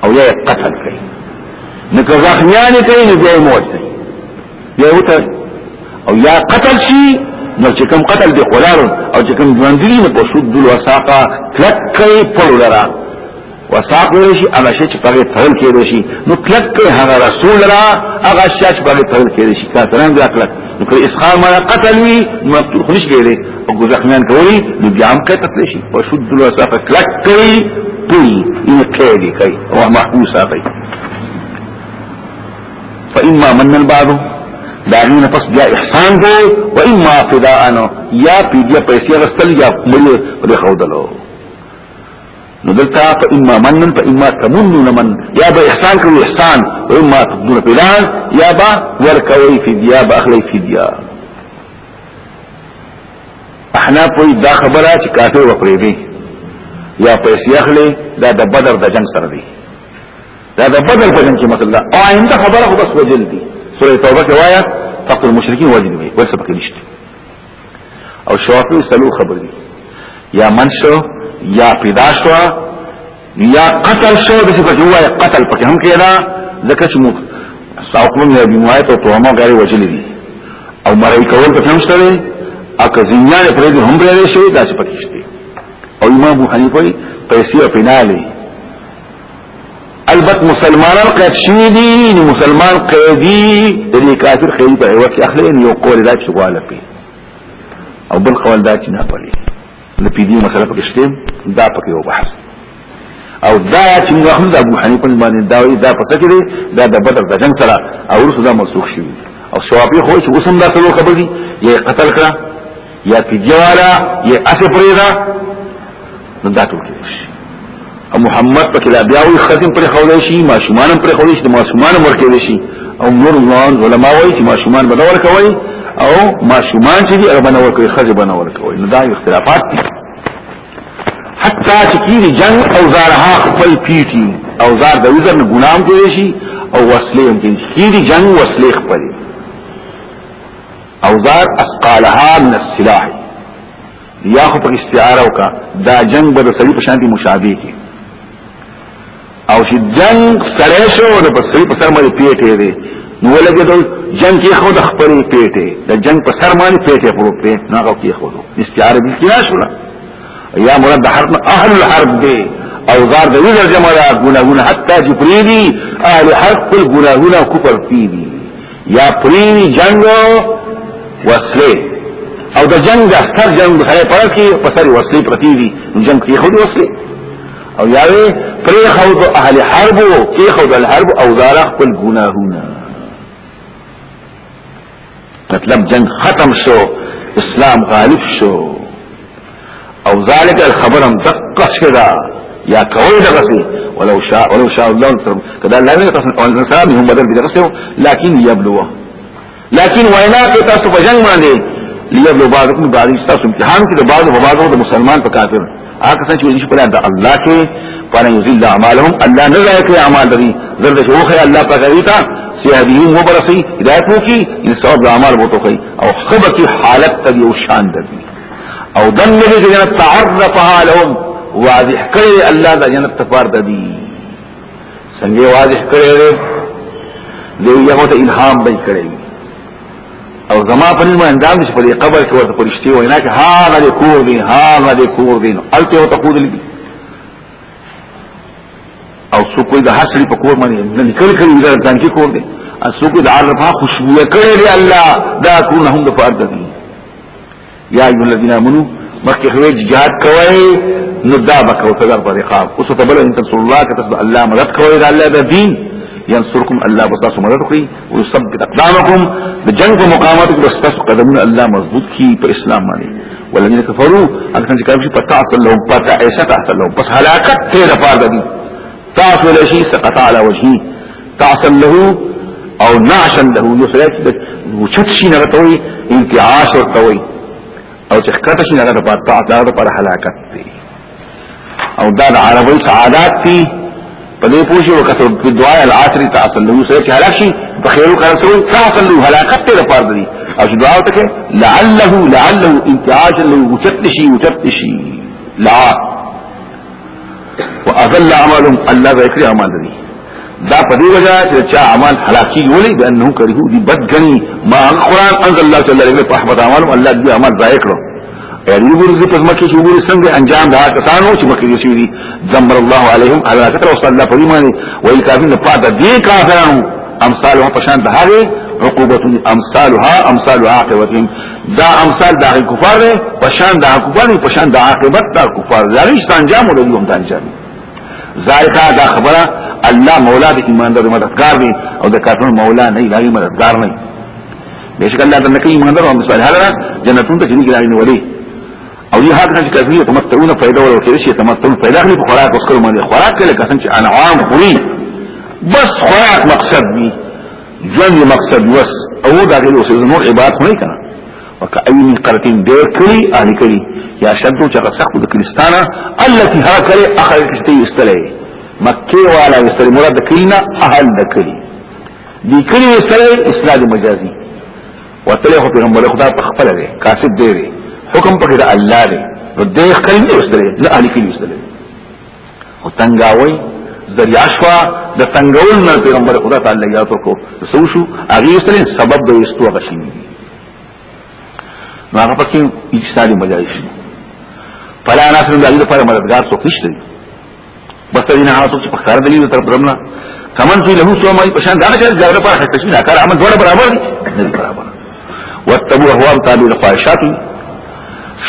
او یا قتل کوي نو که زخمیان کوي نو بیا موت کوي بیا وته او یا قتل شي نو چې کوم قتل دی قرار او چې کوم ژوند دی نو په شد الوساقه کلک کوي په لرا وساق ویل شي هغه شی چې پرې تړل کېدل شي نو کلک کې هغه رسول را هغه شی چې پرې تړل کېدل شي کاتران بیا کلک نو کې اسخار ما قتل وی نو مقتول خنش کېږي او ګزخمیان کوي نو بیا هم کې قتل شي او شد الوساق کلک کوي پوي ان کېږي کوي او محبوس کوي فإما من البعض داغین پس بیا احسان دے و اما فداء یا پی دیا پیسی غستل یا ملی پر خودلو نو دلتا فا اما منن فا اما تمنون من یا با احسان کرو احسان و اما تبدون فلان یا با ورکوی فدیا با اخلی فدیا احنا پوی دا خبره چې کافر وکړي دي یا پیسې اخلي دا د بدر د جنگ سره دي دا د بدر په جنگ کې مثلا او آینده خبره خو بس وجل دي سورې توبه کې وایا فقط المشرکین وجل وي ورسره پکې نشته او شوافی سلو خبر دی یا من شو یا پیدا شو یا قتل شو د صفت هو قتل پکې هم کېدا ځکه چې موږ ساقوم یا بیمایت او توهمه غیر وجل دي او مړی کول پکې هم شته اګه ځینیا پرې دې هم پرې شي دا چې پکې شته او امام ابو حنیفه پیسې او پینالي البت مسلمانان قید شوی دي نو مسلمان قیدی د دې کافر قیدی په عوض اخلي نو قول دا چې غواله پی او بل قول دا چې نه پلی نو په دې مسله کې شته دا پکې یو بحث او دا چې موږ هم د ابو حنیفه باندې دا وی دا پس کې دا د بدر د جنگ سره او رسو دا منسوخ شوی او شوابی خو چې وسم دا څلو خبري یې قتل کړه یا پیجوالا یا اسه پریدا نو دا ټول شي او محمد پکې دا بیا وي ختم پر خولې شي ماشومان پر خولې شي ماشومان ورکې شي او نور ځوان علماء وایي چې ماشومان بدور کوي او ماشومان چې دی اربنه ورکوي خځه بنه ورکوي نو دا اختلافات دي حتی چې کیږي جنگ او زارها خپل پیټي او زار د وزر نه ګنام کوي شي او وسلې هم کیږي جنگ وسلې خپل اوزار اسقالها من السلاح یا خو پر استعاره وکا دا جنگ به د سړي په شان دي مشابه کی او چې جنگ سره شو د سړي په سر باندې پیټه دی نو ولګي دا جنگ کې خو د خپل پیټه د جنگ په سر باندې پیټه پروت دی نه کو کې خو استعاره دي کې شولا یا مراد د حرب اهل الحرب دی اوزار د ویل جمع دا ګناهونه حتی چې پریدي اهل حرب کل ګناهونه کوپر پیدي یا پریوی جنگ وصلی او د جنگ د اختر جنگ بخیر پرکی پسر وصلی پرتی دی جنگ کی خود وصلی او یاوی پری خود اهل حرب و کی خود الحرب او دارا خپل گناهونا مطلب جنگ ختم شو اسلام غالب شو او ذالک الخبر هم دقه شدا یا کوي دغه سي ولو شاء ولو شاء الله ترم کدا لا نه قسم ان انسان هم بدل دغه سي لكن يبلوا لكن وینا کې تاسو په جنگ باندې ليبلوا بعضكم بعض تاسو امتحان کې بعض په بعضو د مسلمان په کافر هغه څنګه چې شي په الله کې فلا يذل اعمالهم الله نه ځای کوي اعمال دي زرد شو خي الله په کوي تا سياديهم وبرسي هدايت وکي ان ثواب اعمال وتوخي او خبتي حالت تبي او شان دي او دن نبی کی جنت تعرفها لهم واضح کړی الله دا جنت تفار تا دی سنگی واضح کړی دی دیو یهو تا الهام بی کړی او زما په نوم اندام نشي په قبر کې ورته پرشتي وینا کې ها غل کور دین ها غل کور دین الته او تقول لي او څوک د حشر په کور باندې نه نکل کړي دا ځان کې کور دي او څوک د عرفه خوشبو کړي الله دا کونه هم د فرد دي یا ایو الذین آمنو مخکې خوی جهاد کوي نو دا بکو تدار پر رقاب اوس ته بل ان رسول الله کتب الله مدد کوي دا الله د دین ينصركم الله بتاسو مدد کوي او ثبت اقدامكم د جنگ مقامات د ستاسو قدمونه الله مضبوط کی په اسلام باندې ولذین کفروا اگر څنګه کافر پتا اصل لهم پتا ایسا اصل لهم بس هلاکت ته لپاره دي تاسو لشي سقط على وجهي تعسا له او نعشا له یو سره چې وچت شي نه توي انتعاش او توي او چې کته شي نه غره په تعالی د پر هلاکت دي او دا د عربی سعادات دي په دې پوښي وکړو په دعا العصر تعسا له یو سره چې هلاک شي په خیرو کار سوي تعسا له هلاکت ته پر دي او چې دعا وکړي لعله لعله انتعاش له وچت شي وچت شي لا واضل عملهم الله ذکر اعمال دي دا په دې وجه چې چا اعمال هلاکی ولې د انه کړو دي بدګني ما قران انزل الله تعالی علیه په احمد اعمالهم الله دې اعمال ضایع کړو یعنی ورزه په مکه چې وګوري څنګه انجام دا کسانو چې مکه یې شوی دمر الله علیهم علی کثر وصلی الله په ایمان وای کافین په دې کافرانو امثال په شان د هغه عقوبه امثالها امثال عاقبتهم دا امثال دا کفار دی پشان دا کفار دی پشان دا عاقبت دا کفار دی هیڅ انجام ولې هم انجام ذایقه دا خبره الله مولا د ایماندار مددگار دی او د کافر مولا نه لای مددگار نه بشک الله د نکي ایماندار او مثال هغه جنتون ته جنګ راځي ولې او دې هغه چې کافر تمتعون فائدہ ولو کې شي تمتعون فائدہ غلي خوراک وکړو باندې خوراک کله کسان چې انعام خوري بس خوراک مقصد دی جن مقصد وس او دا غیر وس نور عبارت نه کنا وکای من قرتین دیر کلی اهل کلی یا شدو چا سخت د کریستانا التي ها کلی اخر کشتی استلی مکه والا استلی مراد کلینا اهل د کلی دی کلی استلی اسناد مجازی وتلی خو پیغمبر خدا په خپل دی کاسب دی حکم پکې د الله دی نو دیر کلی استلی نه اهل کلی استلی او تنگاوی ذریعہ شوا د تنگول نه پیغمبر خدا تعالی یاد ورکو سو شو هغه سره سبب د استو غشي نو هغه پکې اجتهادي مجال شي فلا ناصر د دې لپاره مددگار څوک نشته بس دې نه هغه څوک په کار دلیل تر پرمنا کمن فی له سو مې پشان دا چې جګړه پر حق شي کار عمل ډول برابر دي نه برابر وتبو هو تابع الخواهشات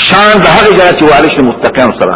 شان د هغه جاتي والش متقین سره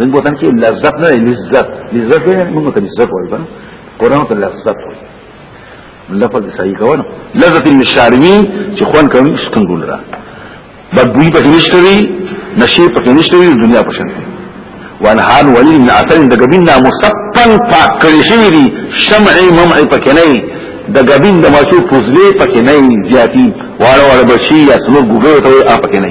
من گوتن که لذت نه لذت لذت بیان من گوتن لذت وای کنه قرآن ته لذت وای لفظ صحیح کوو لذت الشاربین چې خوان کوي ستنګول را بدوی په نشته وی نشي په نشته وی دنیا په شان وانهان ولی من اثر د غبین نا مصفن پاک کړی شوی دی شمع ممع پکې نه د غبین د ماشو فضلې پکې نه زیاتی واړه واړه بشي یا څلور ګوګو ته پکې نه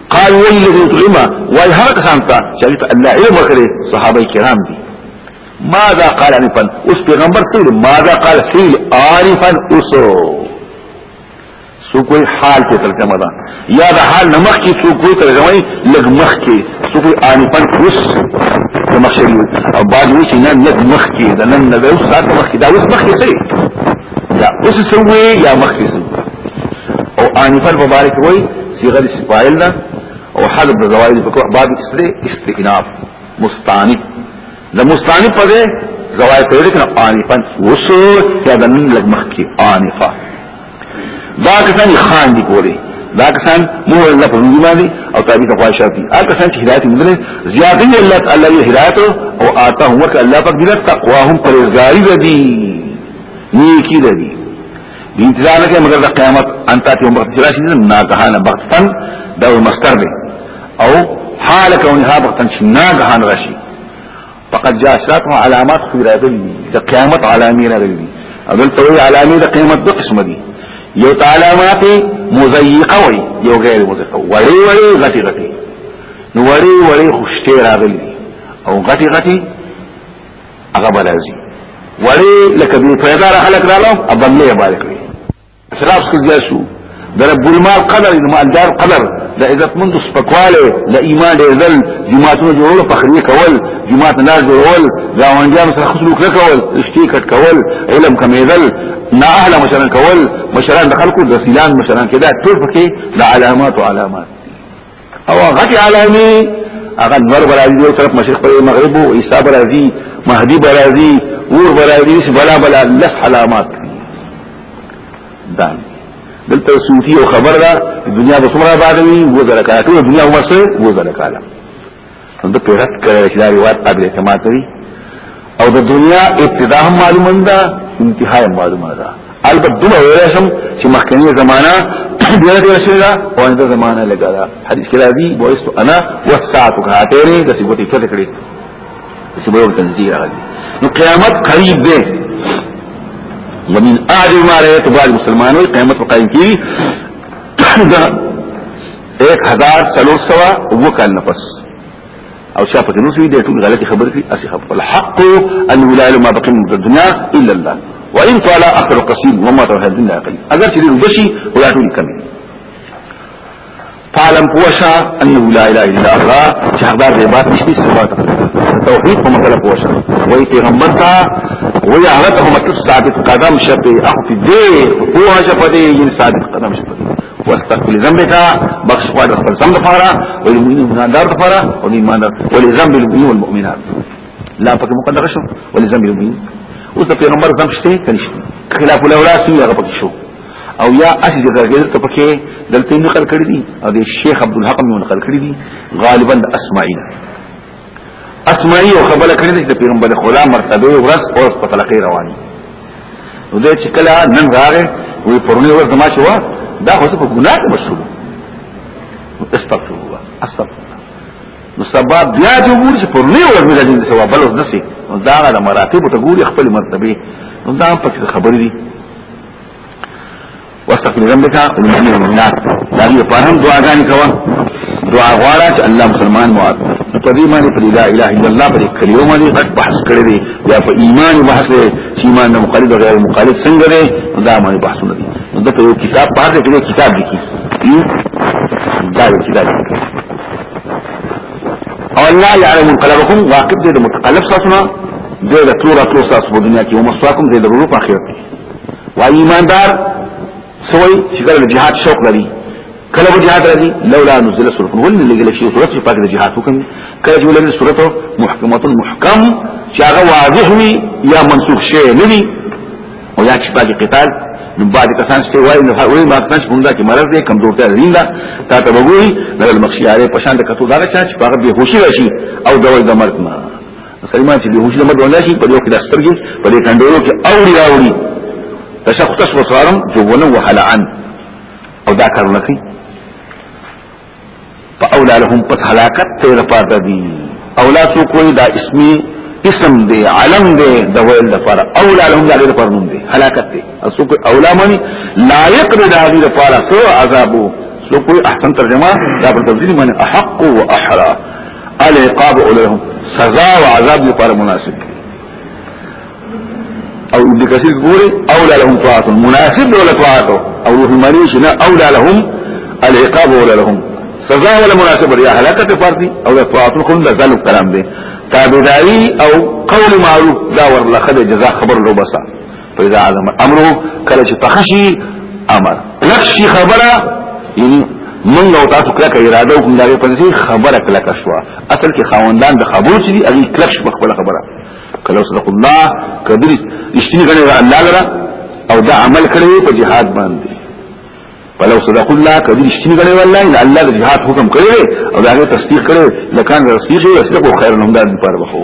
قال وی لذي طعما وی هغه کسان ته چې الله علم ورکړي صحابه کرام دي ماذا قال انفا اوس پیغمبر سیل ماذا قال سیل عارفا اوسو سوکوی حال کې ترجمه ده یا د حال نمخ کې سوکوی ترجمه لګ مخ کې سوکوی عارفا اوس مخ شي او بعد وی چې نن لګ مخ کې د نن نه اوس سات مخ کې دا اوس مخ کې سي یا اوس سوی یا مخ کې سوی او عارفا مبارک وای صيغه د فاعل ده او حذف د زوائد په کوم باب کې استئناف مستانف د مستانف په ځای زوائد ته لیکنه انفا وسو یا د نن لګ مخ کې انفا دا کسان خان دي کولی دا کسان مو الله په دې باندې او تابع ته خواهش دي هغه کسان چې هدایت موندل زیاتې الله تعالی یې هدایت او آتا هم ک الله په دې تقوا هم پرهیزګاری دي نیکی دي انتظار نه کوي مګر د قیامت انت ته هم بغتت راشي نه ناګهانه بغتتن دا مستر دی او حال کونها بغتتن چې ناګهانه راشي فقد جاء اشراط علامات خو راغلي د قیامت علامې راغلي او دلته وی علامې د قیامت د قسم دي یو علامات مزیقه وي یو غیر مزیقه وړي وړي غټي غټي نو وړي وړي خوشته راغلي او غټي غټي هغه بلازي وړي لکه بي پیدا را خلق رااله ابل نه باندې کړی خلاف څه جاسو د رب المال قدر د مالدار قدر د عزت مند سپکواله د ایمان د ذل جماعتونو جوړول فخری کول جماعت نه جوړول ځوانجان سره خصلوک نه کول اشتی کټ کول علم کمیدل نا اهل مشران کول مشران د خلکو د سیلان مشران کدا ټول پکې د علامات او علامات او غټ عالمي هغه نور برازي یو طرف مشرق پر مغرب او عیسی برازي مهدي برازي ور برازي بلا بلا لس علامات دان دلته صوفي او خبر دا دنیا به څومره باغوي وو زره کاله ټول دنیا ومسه وو زره کاله د پیرت کړی چې دا روایت قابل اعتماد دی او د دنیا ابتدا هم معلومه ده انتها هم معلومه ده البته دوه ورشم چې مخکنی زمانہ ډیره ډیره شوی دا او دا زمانہ لګا دا حدیث کې راځي بوئس انا والساعه کاتره د سیبوتی څه کړی سیبو تنزیه راځي نو قیامت قریب ده ومن اعظم ما رأيت بعض المسلمانين قیامت قائم کی 1400 وکال نه پس او شاء پکې نو سوي دي ټول غلطي خبر دي اسی خبر الحق ان ولال ما بقي من الدنيا الا الله وان طال اخر قصير وما تر هذه الدنيا قليل اگر چې وبشي ولا ټول کمي فعلم پوشا انه لا اله الا الله چې حقدار دې بات نشته سوا ته توحید په مطلب پوشا وای پیغمبر تا وای هغه ته مطلب ثابت قدم شپه اخو دې هو شپه دې ثابت قدم شپه واستغفر ذنبك بخش غواړي خپل ذنب لپاره او المؤمنین ګناګار لپاره او ایمان او ذنب المؤمنین والمؤمنات لا پکې مقدر شو ول ذنب المؤمنین اوس د پیغمبر ذنب شته کنيش خلاف الاولا سي هغه پکې شو او یا اسی جزاګر ته پکې دلته نقل کړی دي او د شیخ عبد الحق نقل کړی دي غالبا اسماعیل اسماعي او خبره کړې ده چې پیغمبر خدا مرتبه ورس او په تلقي رواني نو دې چې کله نن راغې وې پرونی ورځ ما شو دا خو په ګناه کې مشغول استغفر الله استغفر الله نو سبب بیا دې وګورئ چې پرونی ورځ مې دې ثواب بل نه سي دا غره مراتب ته ګوري خپل مرتبه نو دا په خبرې دي واستغفر ذنبك وللمؤمنين والمؤمنات دا یو په هم دعاګانې کوه دعا غواړه چې الله مسلمان مو اته په دې باندې په لا اله الا الله په کلیو باندې غټ بحث کړی دی یا په ایمان بحث دی چې ایمان نه مقلد او غیر مقلد څنګه دی دا باندې بحث نه دی دا په یو کتاب په هغه کې کتاب لیکي دا یو کتاب لیکي او الله يعلم قلبكم واقف دې متقلب ساتنه دې د تور تور ساس په دنیا کې او مسواکم دې د روح په آخرت کې وای ایماندار سوی چې کله جهاد شوق لري کله به جهاد راځي لولا نزل سورۃ ولن لګل شي سورۃ چې پاکه جهاد وکم کله چې ولن سورۃ محکمه محکم چې هغه واضح وي یا منسوخ شي نه وي او یا چې پاکه قتال نو بعد کسان چې وایي نو هغه ما کسان چې مونږه کې مرض دي کمزورتیا دین دا تا ته وګوري د مخشياره پشان د کتو دا چې هغه به هوشي راشي او د وای د مرګ نه سلمان چې بهوش نه مدونه شي په دې کې د سترګې په دې کندورو کې اوري راوړي تشخص وصارم جوونه وحلعن او دا کار نه کوي فاولا لهم پس حلاکت ته لپاره دي اولا سو کوئی دا اسمي اسم دی علم دی د ویل لپاره اولا لهم دا لپاره نوم دی حلاکت دی اسو کوئی اولا معنی لایق دی دا لپاره سو عذابو سو کوئی احسن ترجمه دا په تفسیر معنی احق واحرى العقاب لهم سزا او عذاب لپاره مناسب او ابن کثیر ګوري اولى لهم طاعت مناسب ولا طاعت او روح مریش نه اولى لهم العقاب ولا لهم سزا ولا مناسب یا هلاکت پارتي او طاعت کوم د ظلم کلام دی تابعداري او قول معروف دا ورلخه جزاء خبر لو بسا فإذا عظم امره کله چې تخشي امر لکشي خبره یعنی من لو تاسو کله کې اراده وکم دا په دې خبره کله کښوا اصل کې خاوندان د خبرو چې هغه کلک شپ خپل خبره کله صدق الله کبیر اشتنی غنی الله لرا او دا عمل کړی په جهاد باندې ولو صدق الله کبیر اشتنی غنی والله ان الله د جهاد حکم کړی او دا هغه تصدیق کړی لکان تصدیق او صدق خیر نوم ده پر بخو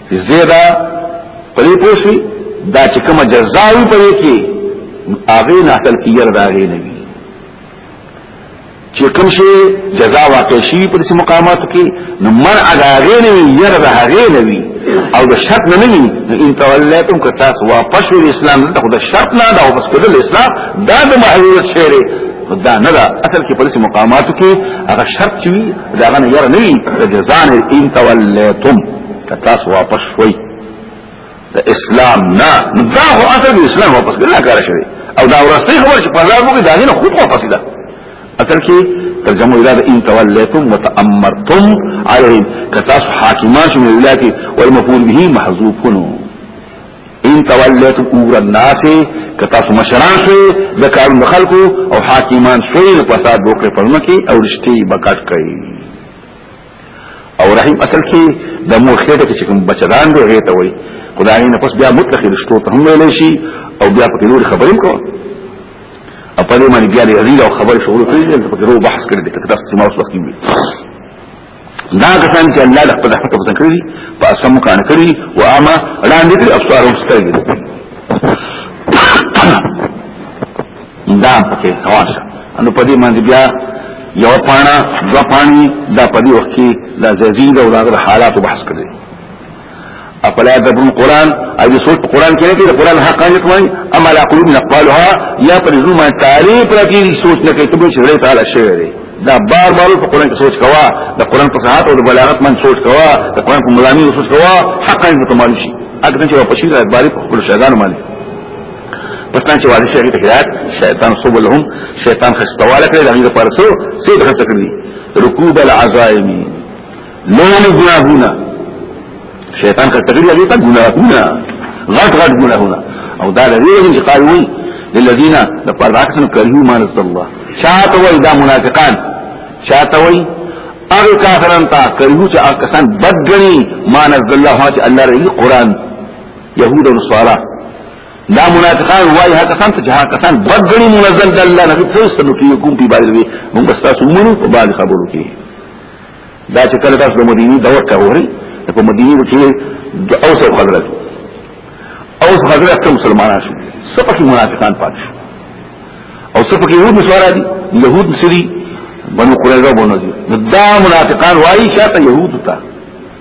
زیدا پرې پوښي دا چې کومه جزا وي پرې کې هغه نه اصل کې ير راغی نه وي چې کوم شي جزا واقع شي پر سم مقامات کې نو من اغاغه نه وي ير راغی نه وي او د شرط نه وي ان تولیتم که تاسو واپس وي اسلام ته خو د شرط نه دا واپس کول اسلام دا د محویت شری دا نه دا اصل کې پر سم مقامات کې هغه شرط چې دا غنه ير نه وي د جزا نه ان تولیتم که تاسو واپس شوي د اسلام نه نو دا خو اصل د اسلام واپس کړه کار شوی او دا ورسته خبر چې په ځای موږ دا نه خود واپس ده اصل کې ترجمه اله ان تولیتم وتامرتم علیهم کتاس حاکمان شو ولایت والمفعول به محذوف ان تولیتم امر الناس کتاس مشران شو د کارون خلقو او حاکمان شو په فساد وکړ پرمکه او رشتي بکټ کوي او رحم اصل کې د مور خېټه کې کوم بچدان دی هغه ته وای خدای نه پس بیا مطلق رشتو ته هم ویل شي او بیا په نور خبرې کو او په دې باندې بیا لري غزيره او خبرې شغل کوي چې په ګرو بحث کړی د کتاب چې ما اوس وخت وی دا کسان چې الله له خپل رحمت په ذکر دي په اسمو کان کړی او اما وړاندې کړی ابصار او سترګې دا پکې تواشه نو په دې باندې بیا یو پانا دو پانی دا په دې وخت کې دا زیزید او دا حالات بحث کړي افلا يدبرون القران اي سوچ قران کې نه قران حق نه کوي اما لا قلوب نقالها يا پر زما تعریف راکې سوچ نه کوي ته به شړې تعالی شوی دا بار بار په قران کې سوچ کوا دا قران په صحات او بلاغت من سوچ کوا دا قران په ملامي سوچ کوا حق نه کوي اګه چې په شي دا باري په خپل شګان باندې بس نه چې واضح شي ته هدایت شیطان سبلهم شیطان خستواله کړی دغه پر سو سید خست کړی رکوب العزائم لون گناهونه شیطان خست کړی دغه ته گناهونه غټ غټ گناهونه او دا د دې چې قال وی للذین لپارکسن کریو ما نزل الله چاته وای دا منافقان چاته وای هغه کافرانو ته کریو چې هغه کسان بدګنی ما نزل الله چې الله رې قران يهود ونصارى دا منافقان وای هغه کسان چې هغه کسان بدګړي منزل د الله نبی څو سره کې کوم په باندې وي موږ بس تاسو مونږ په باندې خبرو کې دا چې کله تاسو د مدینه دور ته وری په مدینه کې د اوس او حضرت اوس حضرت ټول مسلمانان شو صفه کې منافقان پاتې شو او صفه کې يهود مسوارا دي يهود سری بنو قريظه بنو دي دا منافقان وای شاته يهود ته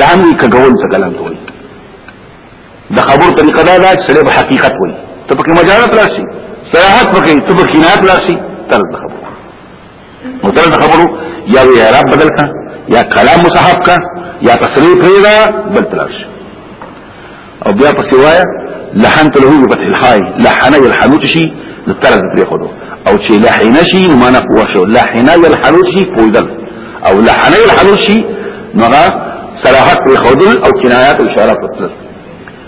لامي کګول څه کلام کوي د خبر طریقه دا ده چې سره حقیقت وي ته پکې مجازات راشي صراحت پکې ته پکې کینات راشي تر د خبر نو تر د خبرو یا وی اعراب بدل کا یا کلام مصحف کا یا تصریح پیدا بل تلاش او بیا په سوایا لحنت له بفتح الحاء لحن يلحن شي د طرز پرې خدو او چې لحن شي نو معنا قوه شو لحن يلحن شي قویدل او لحن يلحن شي نو صراحت پرې خدو او کنایات اشاره کوي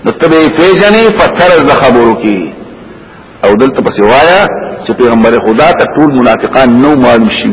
نو تبه پیژنې په طرز خبرو کې او دلته په سوایا چې پیغمبر خدا ته ټول منافقان نو معلوم شي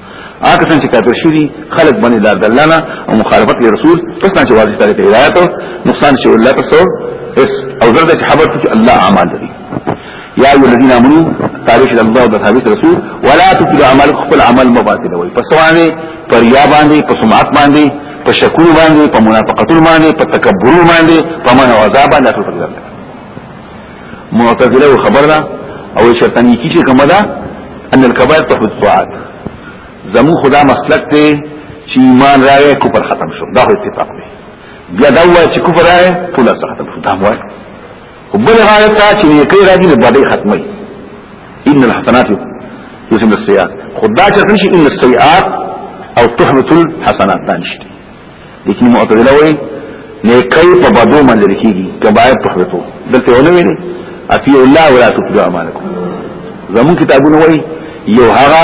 هغه څنګه چې کافر شوی خلق باندې لار د الله نه او مخالفت له رسول پس نه چې واضح طریق هدایت او نقصان شي الله تاسو اس او زرد چې خبر چې الله اعمال دي یا ایو الذین آمنو تعالی شد الله د ثابت رسول ولا تبدوا اعمالکم خپل عمل مباطل وي پس باندې پر یا باندې پس سمعت باندې په شکو باندې په منافقتونو باندې په تکبر باندې په منوازا باندې اخر معتزله خبر ده او شرطانی کی چې کومه ده ان الكبائر تحبط الطاعات زمو خدا مسلک ته چې ایمان راغی کفر ختم شو دا هو اتفاق دی بیا دا وایي چې کفر راغی ټول څه ختم شو دا وایي خو بل غایه ته چې نیکي راځي نو بدی ختمه ان الحسنات يذهبن السيئات خدا چې ان السيئات او تحبط الحسنات دانشته لیکن معتدله وایي نیکۍ په بدو منل کېږي کبایر په خلطو دلته ونه ویلې اطیعوا الله ولا تطیعوا اعمالکم زمون کتابونه وایي یو هغه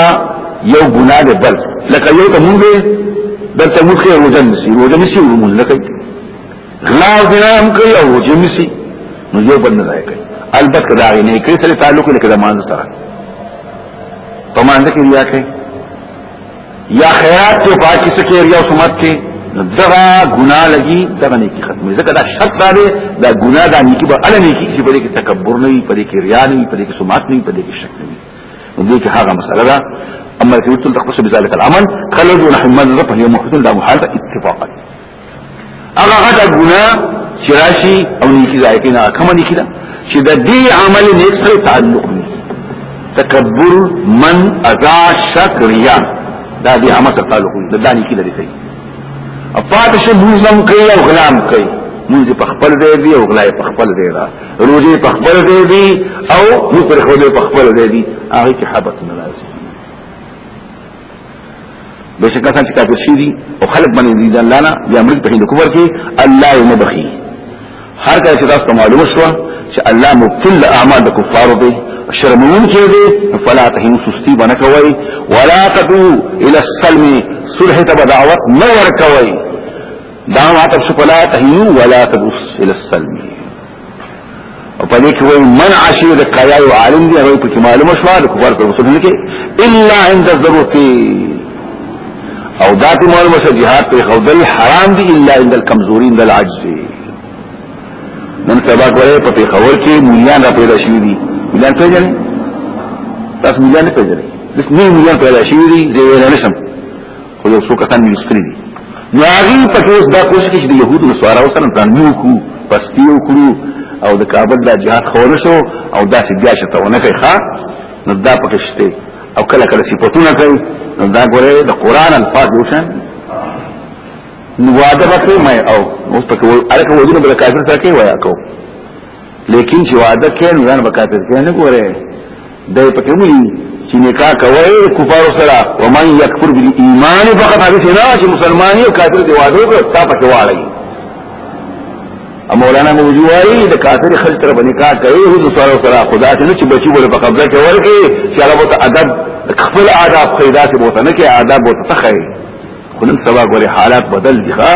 یو ګناه ده بل لکه یو ته مونږ دلته مونږ یې روزن نسی روزن نسی ورمون لکه غلا او ګناه هم کوي او روزن نسی نو یو بل نه ځای کوي البته دا غي نه کوي سره تعلق لکه د مان سره په مان کې بیا کوي یا خیرات کې پاکي سکیر یا سمت کې دغه ګناه لګي دغه نیکی ختمه ځکه دا شرط دا دی دا ګناه دا نیکی به اړه نیکی چې په دې کې تکبر نه وي په دې کې ریا نه وي په دې کې سمات نه وي په دې کې شک نه وي نو دې کې هغه مسله ده اما چې وتل تختص بذلك العمل خلد ونحن من رفه يوم حدود لا محاله اتفاقا هغه غټه ګناه چې راشي او نیکی ځای کې نه کومه نیکی ده چې د دې عمل نیک سره تعلق دی تکبر من ازا شکر یا دا دې عمل سره تعلق دی دا نیکی لري کوي او پاتې شي موزم کوي او غلام کوي موږ په خپل ځای دی او غلای په خپل ځای دا روزي په خپل ځای دی او موږ پر خپل په خپل ځای دی هغه کې حبط نه راځي بشکا سان چې کافر شي دي او خلق باندې دي ځان لانا یا مرګ په هند کفر کې الله یې نه بخي هر کله چې تاسو معلوم شو چې الله مبتل اعمال د کفارو دی شرمون کې دی فلا تهین سستی باندې کوي ولا تدو الى السلم صلح ته دعوت نه ور کوي دا ماته شکلا تهین ولا تدو الى السلم او په دې کې وایي من عاشر د قیا او عالم دی هغه په معلومه شو د کفار پر مسلمان کې الا عند الضرورت او ذات معلومه شو جهاد په خودل حرام دی الا عند الكمزورين عند العجز نن سبا کوله په پیښور کې مليان را پیدا شي دي مليان پیدا نه تاسو مليان پیدا نه بس نه مليان پیدا شي دي زه ویل نه شم خو یو څو کسان مې لوستلي دي نو هغوی په کې اوس دا کوشش کوي چې د یهودو نصاراو سره ځانمي وکړو پستي وکړو او د کابل دا جهاد خونه شو او داسې بیا شته ونه کوي ښه نو دا پکې شته او کله کله صفاتونه کوي نو دا ګوره د قران الفاظ یو شان نو واده وکړي مې او اوس پکې وایي الکه وځنه بل کافر سره کوي وایا کو لیکن چې واده کوي نو ځان به کافر کوي نه ګوره دې پکې وی چې نکاح کوي کفار سره ومن یکفر بالایمان فقط هغه سره چې مسلمان یو کافر دی واده کوي تا پکې واړی مولانا موجود وايي د کافر خل تر باندې کا کوي هو سره سره خدا ته چې بچي ول په قبضه کې ورکي چې هغه ته ادب خپل آداب قاعده ته بوته نه کې آداب بوته تخې خلن سبا غوري حالات بدل دي ښا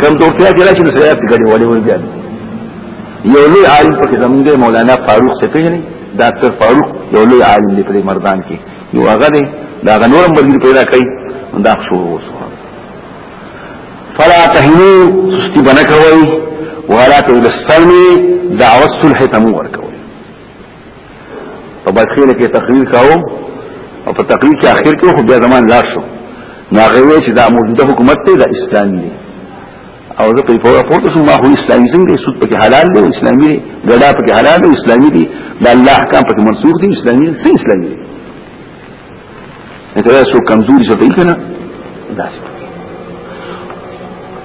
کم دوړتیا چې راشي نو سره څه غړي ولې ور بیا یو لوی عالم په زمونږ مولانا فاروق څه پیژني ډاکټر فاروق یو لوی عالم دی په مردان کې یو هغه دی دا غنور مرګ پیدا کړي دا شو وسوه فلا تهنو سستی بنکوي ولا تول السلم دعوت صلح تمو ورکوي په بخیل کې تقریر کاو او په تقریر کې اخر کې خو بیا زمان لا شو ناغوي چې دا موجوده حکومت ته د اسلام دی او زه په فورا پورته شوم ما هو اسلامي څنګه سود پکې حلال دی اسلامي دی ګډا پکې حلال دی اسلامي دی د الله احکام پکې منسوخ دي اسلامي دی څه اسلامي دی دا څو کمزوري څه دی کنه دا څه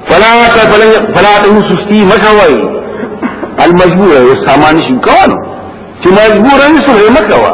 فلا فلا فلا ته سستی مکوي المجبور او سامان شي کوو چې مجبور نه سو مکوا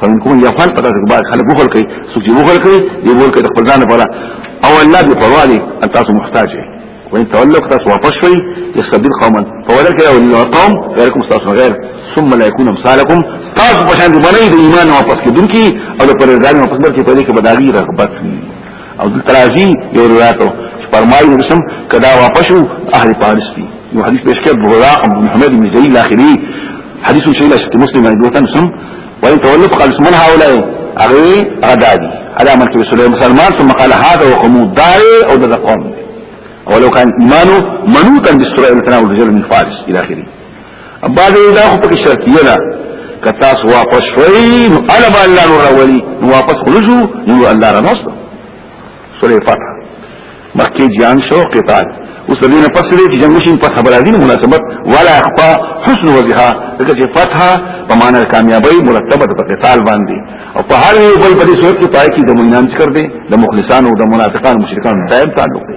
فمنكم من يفعل فقد بعض خلق بخل کوي څوک چې بخل کوي دی بول کوي خپل ځان لپاره او الله دې پروا دي ان تاسو محتاج یې وان تولوا تاسو واپس شوي يستبدل قوما فولك يا ولي قوم غيركم تاسو غير ثم لا يكون امثالكم تاسو په شان دي باندې د ایمان واپس کیدونکي او د پرېزګار واپس مرکه په دې کې بداغي رغبت وي او ترازی یو روایتو فرمایي رسم کدا واپسو اهل پارس دي یو حدیث پیش کړ بغراء بن محمد بن زید الاخری حدیث شیء لشت مسلم دی وطن سم وان تولف قال من هؤلاء اغي غدادي على من كبي سليم سلمان ثم قال هذا وقوم الدار او ذا قوم ولو كان ايمانه منوطا بالسرعه التناول الرجال من فارس الى اخره بعد دا خو پکې شرطیه ده که تاسو واپس شوي نو الا به الله نور راولي نو واپس خلجو نو الله را نوست سورې فاتحه مخکې جان شو قتال اوس دې نه پس دې چې جنگ شي په خبره دي مناسبت ولا اخفا حسن وجهها دغه چې فتحه په معنا کامیابی مرتبه په قتال باندې او په هر یو بل په دې صورت کې پای کې د مؤمنان ذکر دي د مخلصانو او د منافقانو مشرکانو دائم تعلق دي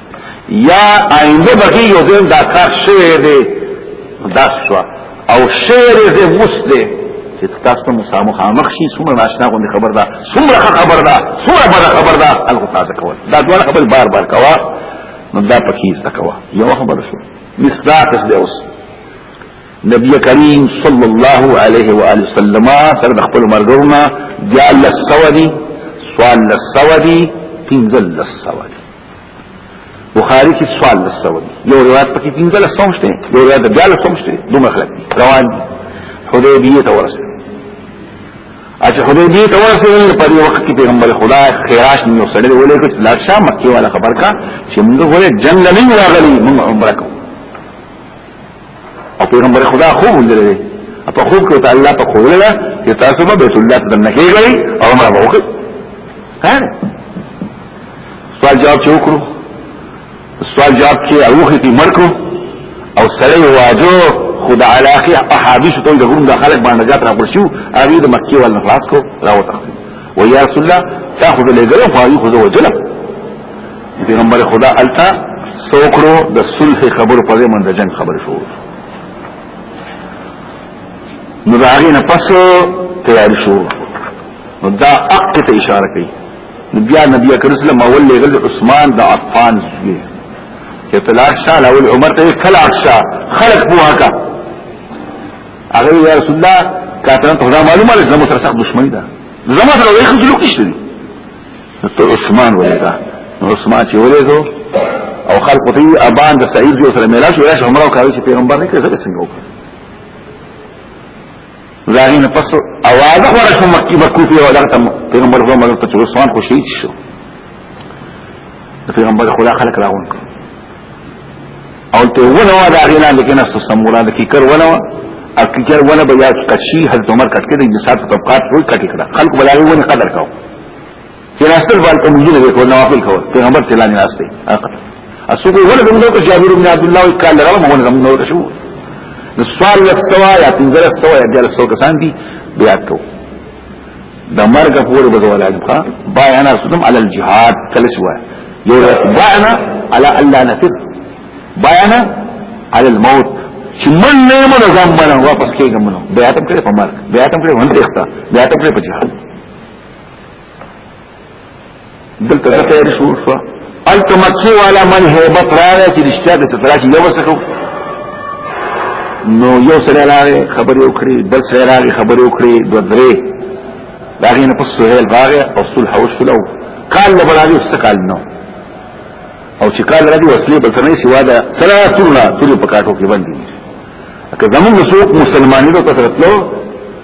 یا آئنده بکی یو دین دا کار شوه دی دا شوا او شعر دی مس دی چې تاسو ته مسامو خامخ شي څومره ناشنا غوندي خبر ده څومره خبر ده څومره بده خبر ده هغه تاسو کول دا ډول خبر بار بار کوا نو دا پکې زده کوا یو خبر شو مصداق دې اوس نبی کریم صلی الله علیه و آله وسلم سره د خپل مرګونه جال السودی سوال السودی پنځل السودی بخاری کې سوال لسو دي یو روایت پکې پنځه لسو شته یو روایت بیا لسو شته دوه خلک روان دي حدیبیه ته ورسېدل اچھا حدیبیه ته ورسېدل په دې وخت کې پیغمبر خدا خیراش نیو سره ولې کوي لا شام مکه والا خبر کا چې موږ غوړې جنگ نه راغلي موږ عمره کوو او پیغمبر خدا خوب ولیدل په خوب کې ته الله په خوب له چې تاسو به بیت الله ته نه کېږئ او عمره به وکړئ ها سوال جواب چې وکړو سوال جواب چې اوخه دې مرکو او سړی واجو خدا علاقه احادیث ته دغه د خلک باندې جات را پرشو هغه د مکه ول خلاص کو راوته ويا رسول الله تاخذ لګلو فايخذ وجلب پیغمبر خدا التا سوکړو د صلح خبر په من د جنگ خبر شو نو دا هغه نه پس تیار شو نو دا حق ته اشاره کوي نبي نبي کریم صلی الله علیه وسلم ول عثمان د عفان زوی چې تلار شال اول عمر ته کلا شاه خلق بوها کا هغه یا رسول الله کاتن ته معلومه ده زموږ سره سخت دښمنی ده زموږ سره یې خلک لوکشته ته عثمان ولېدا عثمان چې ولېدو او خلق ته ابان د سعید جو سره ملاش ولاش عمره کوي چې پیغمبر نه کړي څنګه وکړي زاغین پس اواز خورا شو مکی بکو پی او دغتا پیغمبر خدا مدد تچو عثمان خو شهید شو پیغمبر خدا خلق راغون کرو او ته ونوا دا غینا لیکن است سمورا د کیکر ونوا او کیکر ونه بیا کشی حضرت عمر کټ کې د انصاف طبقات وې کټ کړه خلق بلاوی ونه قدر کاو کیناستل باندې موجود دی کو نوافل کو پیغمبر ته لاندې ناشته اسو کو ولې موږ ته جابر بن عبد الله قال له موږ نه موږ ته شو نو سوال لسوا یا پنځه لسوا یا دل سو کسان دي بیا کو د مرګ پورې به ولا ابقا بایانا صدم علی الجهاد کله شو یو بایانا علی الله نفر بایانا علی الموت چې من نه مونږ ځم باندې واپس کېږم نو بیا ته کړې په مرګ بیا ته کړې هنده ښه بیا ته کړې په جهاد دلته څه تیار شو شو التمکی والا من هیبت راغی چې رښتیا د تطلاق یو وسکو نو یو سره راغی خبرې وکړي بل سره راغی خبرې وکړي دوه درې داغه نه پس سهیل راغی او صلح وشلو قال له بلاغي استقال نو او چې قال راځي وسلې بل څه نه سوا دا سره ټول ټول پکاټو کې باندې که زمون مسوق مسلمانانو ته ترتلو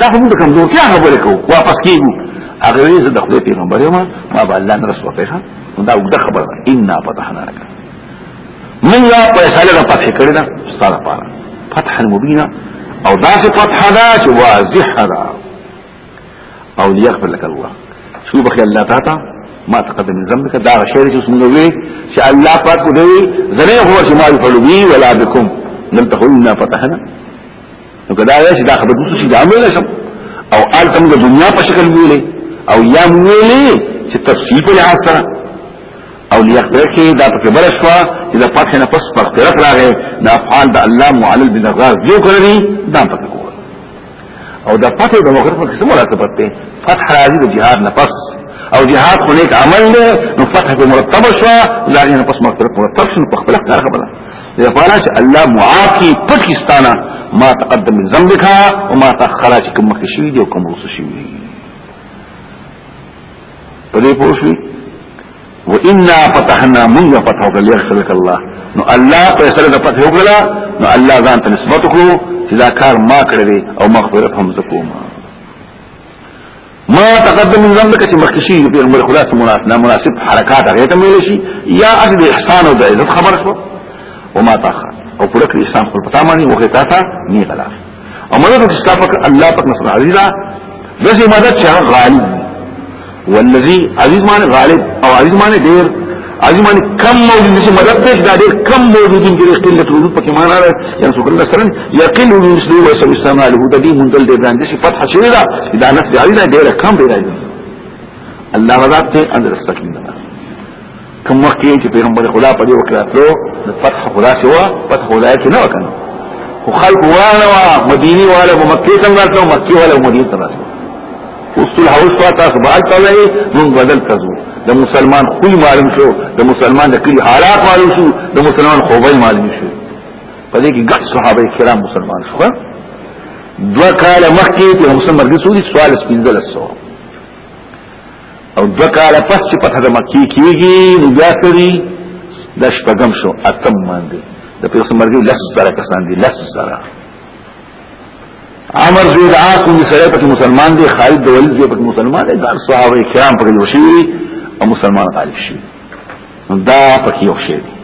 دا هم د کمزورتیا خبره کوو واپس کیږو هغه یې زه د خپل پیغمبر یم ما به الله نه رسو پیغام دا وګړه خبره ده ان فتحنا لك من لا فیصله د فتح کړی دا ستاره لپاره فتح مبینا او دا چې فتح دا چې واضح دا او ليغفر لك الله شو بخي الله تعالی ما تقدم من ذنبك دا شعر چې څنګه وي چې الله پاک دې زنه هو چې ما يفعل بي ولا بكم نلتقوا إنا فتحنا نو کدا یې چې دا خبره کوم چې دا مې شم او آل تم د دنیا په شکل ویلې او یا ویلې چې تفصیل په لحاظ سره او لیقدر کې دا په خبر شو چې دا پاتې نه پس پر طرف راغې دا افعال د الله معلل بن غاز جو کړی دا پکې کو او دا پاتې د وخت په څه مناسبت ته فتح راځي د جهاد نه پس او جهاد خو نیک عمل دی نو فتح په مرتب شو ځان نه پس مغفرت مرتب شو په خپل کار خبره دې خوانا چې الله معافي پاکستانا ما تقدم من ذنبك وما تأخر چې کوم مخ شي دي او کوم وروسته شي دي په دې پوښي وإنا فتحنا من فتح وکړه ليغفر لك الله نو الله په سره د فتح وکړه نو الله ځان ته نسبت کړو چې دا کار ما کړی او مغفرت هم زکوما ما تقدم من ذنبك چې مخکې شي پیغمبر خدا سره مناسب نامناسب حرکات هغه ته ویل شي یا اصل احسان او د عزت خبر شو او ما تاخر او پرک اسلام خپل پتا باندې وخت تا ته نه غلا او مدد چې تاسو پک الله پک نصر عزیزا دغه مدد چې غالب والذي عزیز معنی غالب او عزیز معنی ډیر اځي باندې کم موجود چې مدد پېښ دا ډېر کم موجود دي چې قلت وجود پکې معنا ده یا څو کله سره یا قل وجود سلو او سم استعمال هو د دې منزل دې باندې چې فتح شوی دا دا نس دی اړینه ډېر کم دی راځي الله غزاد ته اندر استقیم ده کوم وخت کې چې پیغمبر خدا په دې وکړاتلو د فتح خدا سوا فتح خدا کې نه وکنه خو خلق وانا مدینی والا مکه څنګه راځو مکه والا مدینه څنګه اوستل هاوس ته تاسو به الته وي موږ بدل تاسو د مسلمان خوې معلوم شو د مسلمان د کلی حالات معلوم شو د مسلمان خوبای معلوم شو په دې کې ګټ صحابه کرام مسلمان شو دو کال مخکې چې مسلمان مرګ سوري سوال سپینځل سو او دو کال پس چې پته د مکی کېږي نو بیا سړي د شپږم شو اتم باندې د پیغمبر مرګ لس سره کسان دي لس سره عمر زید عاص کوم سره په مسلمان دی خالد د ولید په مسلمان دی دا صحابه کرام په یو شی او مسلمان غالب شي دا پکې یو شی دی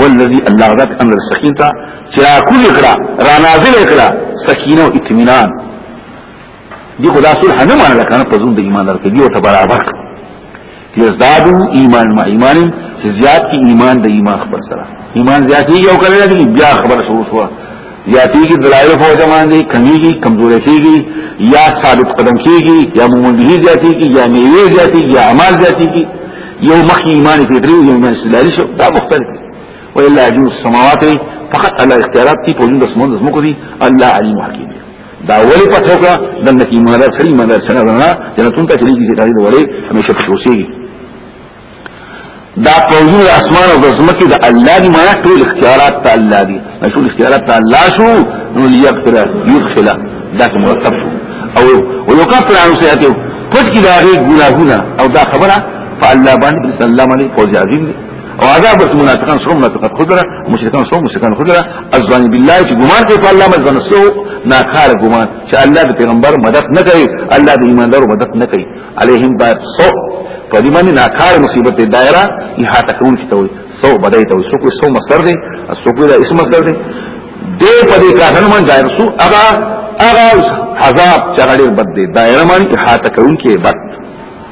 والذي الله ذات امر السكينه چې کول کړه را نازل کړه سکینه او اطمینان دی خدا صلح نه مانه کنه په زوند ایمان درکې دی او ته برابر یزدادو ایمان ما ایمان چې زیات کی ایمان د ایمان خبر سره ایمان زیاتی یو کړی دی بیا خبر شروع شو زیاتی کی دلایل په جمان دي کمیږي کمزوري کیږي یا ثابت قدم کیږي یا مومندهی زیاتی کی یا میوه زیاتی کی یا اعمال زیاتی کی یو مخ ایمان فطری یو ایمان استدلالي شو دا مختلف دی وإلا يجوز السماوات فقط على اختيارات تي فوجود اسمون دسمو كذي الله عليم حكيم دا ولی په څوکا د نکی مهدار سری مهدار سره نه جنتون ته چلیږي چې تاریخ وړي همیشه په شوسی دا پوزو د اسمان او د زمکه د الله دی معنا ټول اختیارات ته الله دی ټول اختیارات ته الله شو نو لیکتر یدخل دا مرتب شو او ويكفر عن سيئاته پټ کی دا غي ګناهونه او دا خبره فالله باندې الله باندې فوز عظیم دی وعذاب المنافقان سرهم منافقات خدرة مشركان سرهم مشركان خدرة الظن بالله چې ګمان کوي په الله مزن سو ناکار ګمان چې الله د پیغمبر مدد نه کوي الله د ایماندارو مدد نه کوي عليهم با سو په دې باندې ناکار مصیبت دایره احاطه کوي چې توي سو بدای توي سو کوئی سو مصدر دی سو کوئی اسم مصدر دی دې په دې کارن من ځای رسو هغه هغه عذاب چې هغه بد دی دایره باندې احاطه کوي کې بد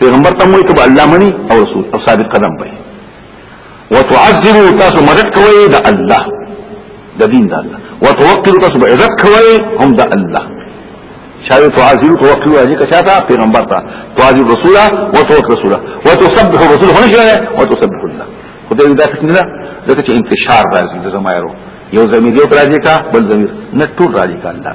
پیغمبر ته موي ته الله مني او رسول او صادق قدم وي وتعذروا تاسو مدد کوي د الله د دین د الله وتوکلوا تاسو عزت کوي هم د الله شاوی تعذروا توکلوا اجي کچاتا پیغمبر ته تعذر رسولا وتوکل رسولا وتسبح رسول هونه شوی وتسبح الله خدای دې تاسو نه ځکه چې انتشار راځي د زمایرو یو زمیر یو راځي کا بل زمیر نه ټول راځي کا الله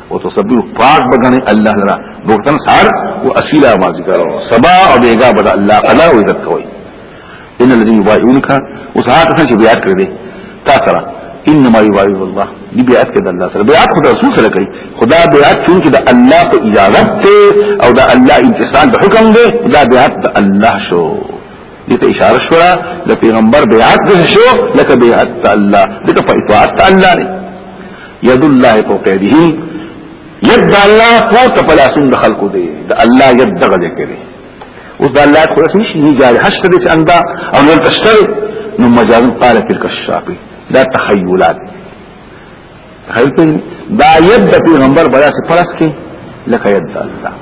او تصبر پاک بغنی الله لرا بوتن سار او اسیلا ما ذکر سبا او بیگا بد الله قلا او عزت کوي ان الذين يبايعونك وساعات څنګه بیعت کړی تا سره انما يبايع الله دي بیعت کړه الله سره بیعت خدای رسول سره کوي خدا بیعت چون کې د الله په اجازه ته او د الله امتثال د حکم دی دا بیعت د الله شو دې ته اشاره شو د پیغمبر بیعت د شو لکه بیعت الله دغه په اطاعت الله نه ید الله فوق یده ید الله فوق فلاسن د خلقو دی د الله ید دغه ذکرې اوس د الله خو اسمش نه جار حشر دې اندا او نن تشتري نو مجاز قال تلك الشاقي دا تخيلات هلته دا ید د پیغمبر بیا څه پرس کې لکه ید الله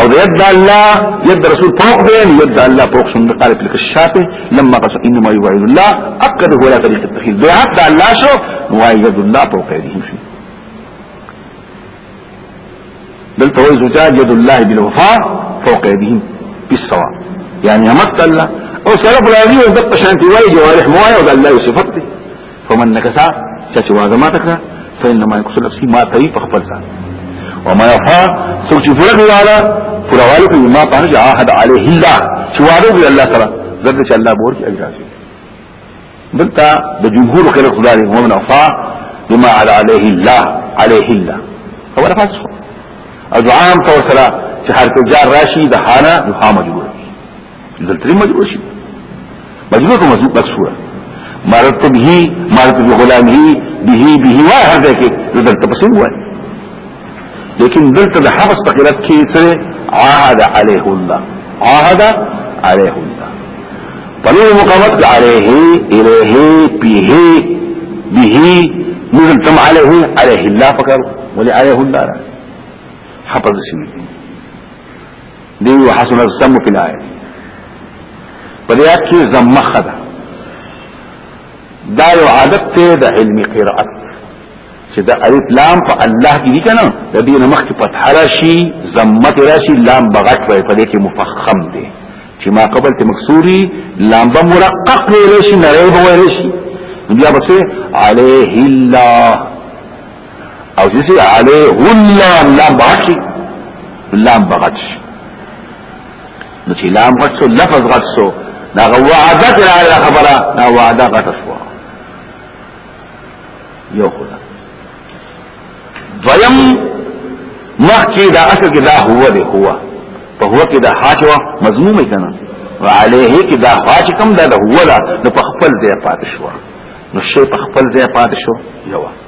او د ید الله ید رسول فوق دی ید الله فوق څنګه قال تلك الشافه لما قص انما يوعد الله اكد هو لا طريق التخيل دی حتى الله شو وعد الله فوق ايديهم شي دلته وایي زجاج ید الله بالوفاء فوق ايديهم بالصواب يعني امت الله او سلف راضي او دقه شانتي وایي جوارح موایي او الله صفات فمن نکسا چا چې وعده ماته کړه فإنما يكسر نفسي ما تري په خپل ځان وما يفا څوک چې پوره کوي والا پوره والي کوي ما پانه چې عهد عليه الله چې وعده کوي الله تعالی ځکه چې الله بور کې اجر راځي دلته د جمهور خلک خدای هم نه فا بما على عليه الله عليه الله هو لفظ او عام طور سره چې حرف جار راشي د حاله نو مجبور دلته مجبور شي مجبور کوم مجبور بکسوره مرت به مرت به غلامه به به وای هر ځای کې دلته پسې وای لیکن دلته د حفظ په قرات کې څه عهد عليه الله عهد عليه الله پلو مقامت عليه الیه به به نزل تم عليه عليه الله فکر ولي عليه الله حفظ سنه دی وحسن السم فی الآیه په دې آیت کې زمه خدا دا یو عادت ته د علم قرأت چې دا الف لام په الله کې دي کنه د دې نمخ کې فتح راشي زمت راشي لام بغټ وي په دې کې مفخم دي چې ما قبل ته مکسوري لام به مرقق وي شي نری به وي شي بیا به عليه الله او چې علی غلام لام بغشي لام بغش نو چې لام غشو لفظ غشو دا وعده کړه خبره دا وعده غشو یو خدا دویم مخکې دا اصل کې دا هو دی هو په هو کې دا حاشوه مضمومه کنه وعليه کې دا حاش کم دا هو دا نو په خپل ځای پاتې شو نو شی په خپل ځای پاتې شو یو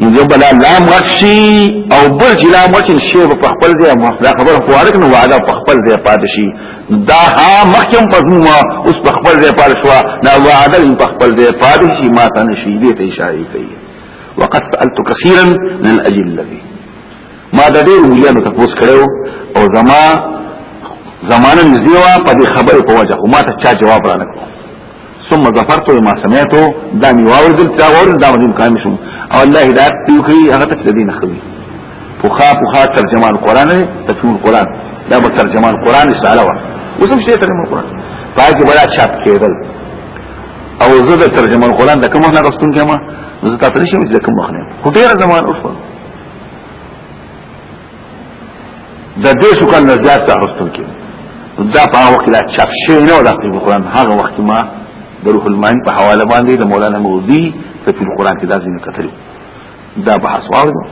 نو یو بلا لام غشي او بل چې لام غشي شی په خپل ځای ما دا خبر خو ارګ نو وعده په خپل ځای پات شي دا ها مخکم پزما اوس په خپل ځای پات شو دا وعده په خپل ځای پات شي ما ته نشي دې ته اشاره کوي وقد سالت كثيرا من الاجل الذي ما د دې ویلو ته پوس کړو او زما زمانه نږدې وا په دې خبره په وجه ما ته چا جواب رانه ثم ظفرت ما سمعته دا می واوردل تا واوردل دا مدین قائم شوم او الله هدایت دی کوي هغه ته دین خوي فخا فخا ترجمه القران تفسیر القران دا به ترجمه القران رساله وا وسم شي ترجمه القران پاکي بلا چاپ کېدل او زه د ترجمه القران د کوم نه غستون کما زه تاسو ته شم چې کوم مخنه خو ډیر زمان اوس د دې څو کال نه زیات څه اخستل کې دا په هغه وخت لا چاپ شوی نه ولا په قرآن هغه وخت ما د روح المعانی په حواله باندې د مولانا مودودي په قرآن کې دا ځینې کتل دا بحث واورو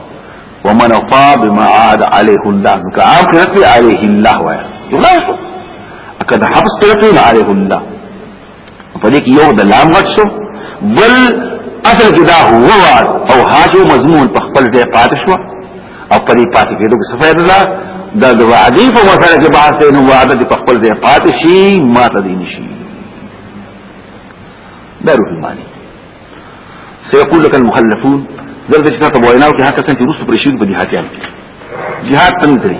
ومن وفا بما عاد عليه الله كعام كرتي عليه الله ويا يغاث اكد حبس كرتي عليه الله په دې کې یو د لام غټ شو بل اصل کې دا هو او هاجو مضمون په خپل ځای پاتې شو او په دې پاتې کېدو کې صفه ده دا د وعدې په مسله کې بحث دی نو وعده دې په خپل ځای پاتې شي ماته دي نشي دا روح المعنی سيقول لك المخلفون درته چې تاسو ویناو کې هغه څنګه چې روس پرشید په دې حاتیان کې جهاد تنګ کړی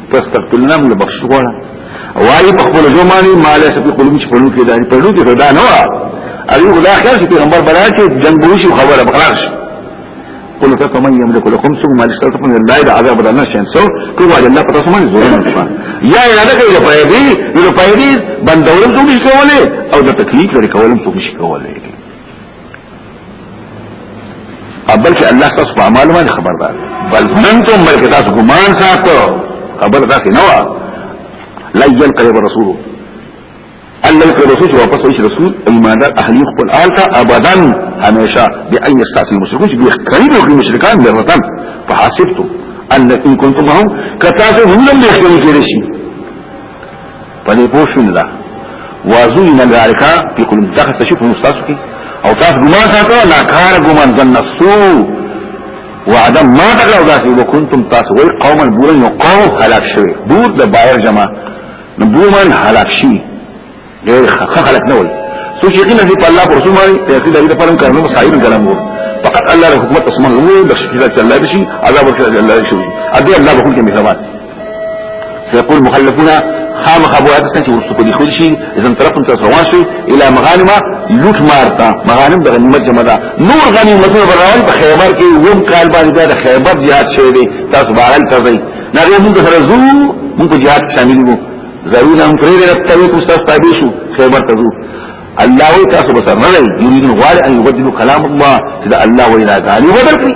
تستغفر لنا من بخش غواړه وایي په خپل ځماني مال څه په قلوب چې په لوکي داري په لوکي دا نه و اړي خدا خیر چې پیغمبر بلای چې جنگ وشي خبره بخلاص قل فمن يملك لكم ثم ما استغفر من الله اذا عذاب الناس ينسو كل واحد الله پتہ سمجھ زور نشان یا اراده کوي په دې نو په دې بندولم څه نشي کولای او د تکلیف لري کولم څه نشي کولای بلکې الله تاسو په اعمال باندې خبردار بل انتم بلکې تاسو ګمان ساتو خبر تاسو نه وا لا يلقى الرسول الله يلقى الرسول واپس ویش رسول ایمان دار اهلی خپل آلتا ابدا همیشه بأن يستعصي المشركون چې بخريب او مشرکان لرتن فحاسبتم ان ان كنتم معهم کتاسو هم لم يخلقوا شيء پدې پوښتنه الله وازوین الارکا په کوم دغه تشریف مستاسو کې او تاسو ګمان ساتو لا کار ګمان ځن نفسو وعدم ما تکړه داسې وکنتم تاسو وای قوما بورا یو قوم هلاک شوی بور د بایر جمع نو بورمن هلاک شي ډېر خلک نه وای سوچ یقینا دې په الله پر رسول باندې تحقیق دې په پرم کارونو صاحب ګرام وو فقط الله له حکومت اسمان غوړي د شي چې الله دې شي عذاب ورکړي الله دې شي اده الله به کوم کې مهربان سيقول مخلفون خام خبو اتسن چې ورسو په دې خل شي اذن طرفن تاسو روان شي الى مغانم لوټ مارتا مغانم د غنیمت جمع ده نور غنیمتونه برابر په خیبر کې ووم کال باندې د خیبر جهاد شوی دی تاسو بارل تځي نه موږ سره زو موږ جهاد شامل یو ضرور هم پرې راتته کو تاسو تابع شو خیبر ته زو الله وی تاسو بسر نه یریدون غوال ان یبدلوا کلام الله چې الله وینا غالي بدل کړي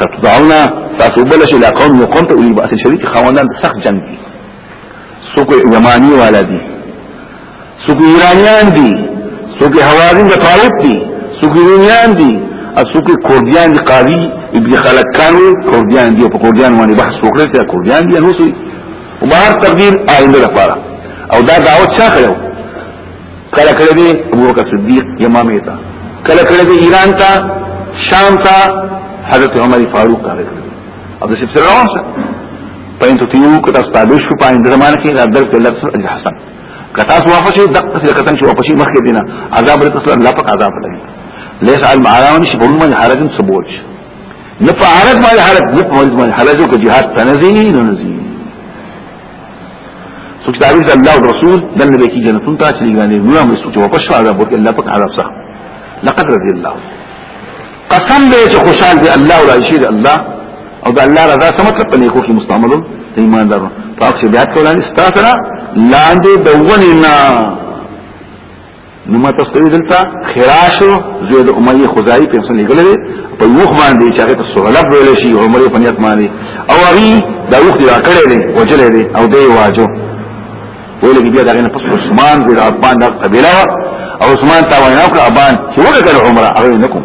ستدعون تاسو بل شي لا قوم يقوم ته ولي بأس شديد خواندان سخت جنگ دي سوق يماني والا دي سوق ايرانيان دي سوق حوازن د طالب دي سوق يونيان دي سوق کورديان دي قاضي ابن خلقان کورديان دي په کورديان باندې بحث وکړي چې کورديان دي نو سوي وبهر تقدير آئنده لپاره او دا دعوت شاخه کله کله دی ابو بکر صدیق یمامه تا کله کله دی ایران تا شام تا حضرت عمر فاروق تا کړی او د سپسره روان شه پاین ته یو کته ستابل شو پاین د زمانه کې د درک لفظ الحسن کته سو واپس د قصه کته شو واپس مخکې دینه عذاب رت اصلا لا پک عذاب لګي ليس على المعاون شي بول من حرج سبوج نه په حرج باندې حرج نه په حرج باندې حرج او جهاد تنزي نه نزي سوچ دا ویل الله او رسول د نبی کی جنتون ته چې لګانې نو هم سوچ او پښه عذاب ورکړي الله پاک عذاب سره لقد رضي الله قسم دې چې خوشحال دي الله او رشید الله او د الله رضا سمت په نیکو کې مستعمل ته ایماندار پاک چې بیا کولای ستاسو لاندې دونه نه نو ما تاسو ته دلته خراش زوی د امیه خدای په څنګه لګلې په یوخ باندې چې هغه ته سهلب ویل شي عمر په نیت باندې او هغه دا یوخ دی راکړې دی وجلې دی او دی واجو ویل بیا دا غنه پس عثمان بن عفان د قبيله او عثمان تا وینا کړ ابان چې وګړه عمره هغه نکوم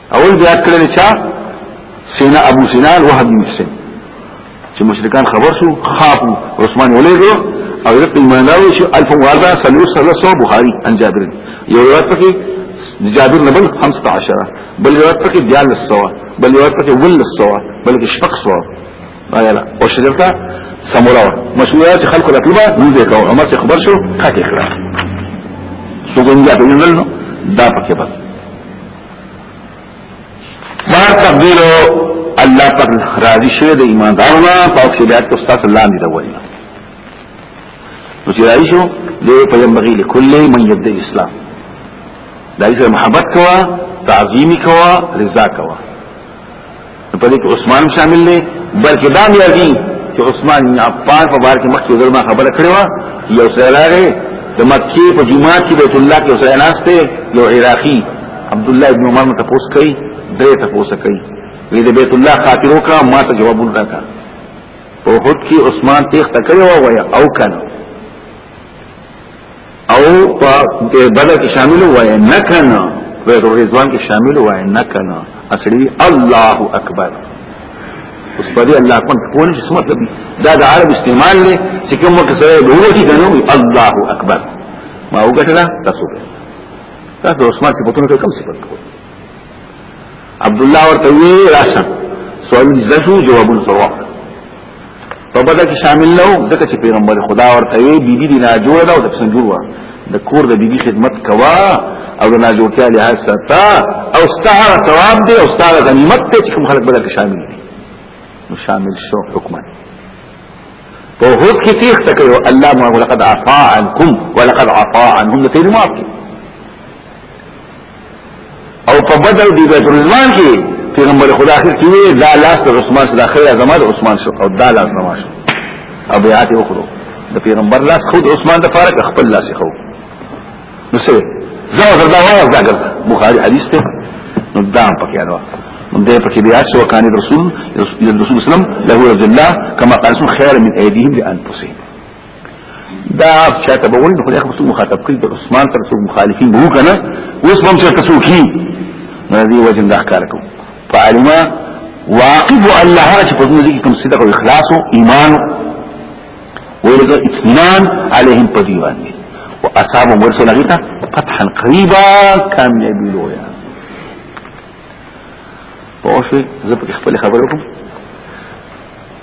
اول بیا کړل چا سینا ابو سینان وهب بن حسین چې مشرکان خبر شو خافو عثمان ولېګو او رق ایمان راوي چې الف واردا سلور سره سو بخاری ان جابر یو روایت پکې جابر نبل 15 بل روایت پکې دیال السوا بل روایت پکې ول السوا بل کې شفق سوا آیا لا او شجرتا سمورا مشروعه چې خلکو راتلبا نو دې کو عمر چې خبر شو کاټه کړه سګونګیا په نن دا پکې بس دا تقدیر الله پر راضي شوی د ایماندارو نه او چې بیا تاسو ته لاندې دا وایي نو چې راځي شو د پیغمبري لكل من يبدا اسلام دا یې محبت کوا تعظیم کوا رضا کوا په دې کې عثمان شامل دی بلکې دا مې راځي چې عثمان بن عفان په بار کې مخکې ځل ما خبره کړې و یو سره د مکې په جمعات کې بیت الله کې حسین استه یو عراقي عبد الله ابن عمر مت پوس کوي درې ته پوس کوي وی د بیت الله خاطرو کا ما ته جواب ورکا په هوت کې عثمان تیخ تکړه و او کنه او په بل کې شامل وای نه کنه په رضوان کې شامل وای نه کنه اصلي الله اکبر اوس په دې الله اکبر په څه مطلب دا د عرب استعمال دی چې کوم وخت سره به وږي کنه الله اکبر ما وګټله تاسو به تاسو اوس ما څه په کومه کوم څه پکو عبد الله ورته وی راشه سوال زشو جوابون سره په بده کې شامل نه وو ځکه چې پیغمبر خدا ورته وی بیبي دی نه جوړ دا او د سنجور و د کور د بیبي خدمت کوا او د ناجوړتیا له ستا او ستاره ثواب دی او ستاره غنیمت ته چې کوم خلک بده کې شامل دي نو شامل شو حکما په هوت کې تیخ تکو الله ما ولقد عفا عنكم ولقد عفا عنهم ته معاف او په بدر دی بیت الرحمن کې پیغمبر خدا اخر کې وی دا لاس د عثمان سره اخر زما د عثمان شو او دا لاس زما شو او بیا ته وکړو د پیغمبر لاس خود عثمان د فارق خپل لاس خو نو څه زما زړه دا وایي دا ګر بخاری حدیث ته نو دا پکې راو نو دې پکې بیا چې وکړ رسول رسول سلام له رسول الله کما قال خیر من ایدیهم لانفسهم دا اپ چاته به وایي خو هغه څو مخاطب کوي د عثمان سره څو مخالفین وو کنه اوس هم چرته څو کی نه دی وجن دا کار کو فعلما واقف الله چې په دې کې کوم صدق او اخلاص او ایمان ولګه اطمینان علیهم په دی باندې واصحاب مرسل غیتا فتحا قریبا کامیابی لویا په اوسه زه په خپل خبرو کوم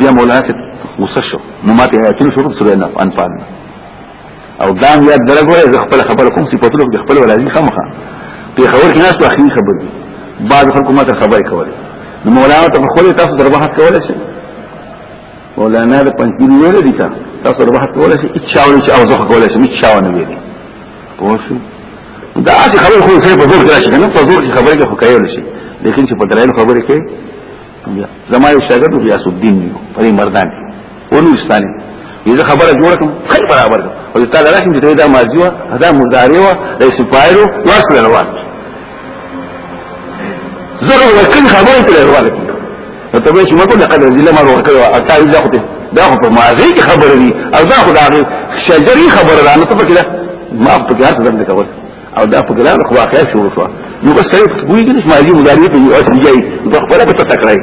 بیا مولانا سے غصه شو نو ماته آیاتونه شروع سورې نه انفال او دام یاد درګوره زه خپل خبر کوم صفاتونه د خپل ولادي خامخه په خبر کې ناس واخی خبر دي بعض خلکو ماته خبر کوله نو مولانا ته خو تاسو در بحث کوله شي مولانا د پنځینی ویل دي تاسو در بحث کوله شي اچاونه چې اوځه کوله شي اچاونه ویل پوه شو دا اصل خبر خو سره په زور کې راشي کنه په زور کې خبره کې خو کوي لشي لیکن چې په درایل خبره کې زما یو شاګرد غیاث الدین دی په مردان ولوستانه یزه خبره جوړ کوم خیر برابر او ته دا راشم چې دا ماضی و دا مضارع و دا اسم فاعل و واصل روان زره وکړي خبره ته روان ته به شي مکو لقد ذل ما ورکړو او تا یې ځخته دا خو په ماضی کې خبره دي او دا خو دا شجري خبره ده نو ته پکې ما په کې هر څه دم کوي او دا په ګران خو واقعا شروع شو نو بس سره کوی چې ماضي مضارع په یو اصل جاي د خپل په تکرای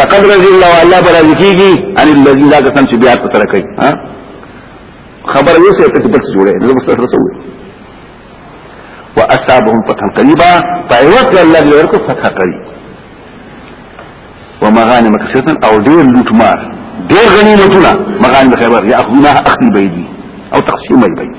لقد رضي الله الله برضي کیږي ان الذي لا قسم چې بیا په سره کوي ها خبر یو څه ته بس جوړه نو بس سره سوې واصابهم فتح قريبا فايوت الله يركو فتح قريب ومغانم كثيرة او دير لوتمار دير غنيمتنا مغانم خيبر يأخذونها اخذ بيدي او تقسيم بيدي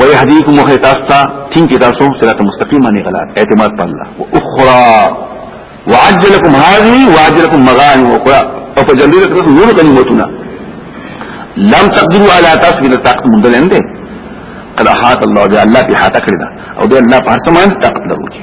ويهديكم وخيتاستا تين كتاسو صراط مستقيم معنی غلط اعتماد پر الله واخرى وعجلكم هذه وعجلكم مغانم اخرى او په جلدی سره نور غنیمتونه لم تقدروا على تاسو د طاقت مونږ لنده قد احاط الله بها الله په حاته کړی دا او د الله په سمان طاقت لرونکي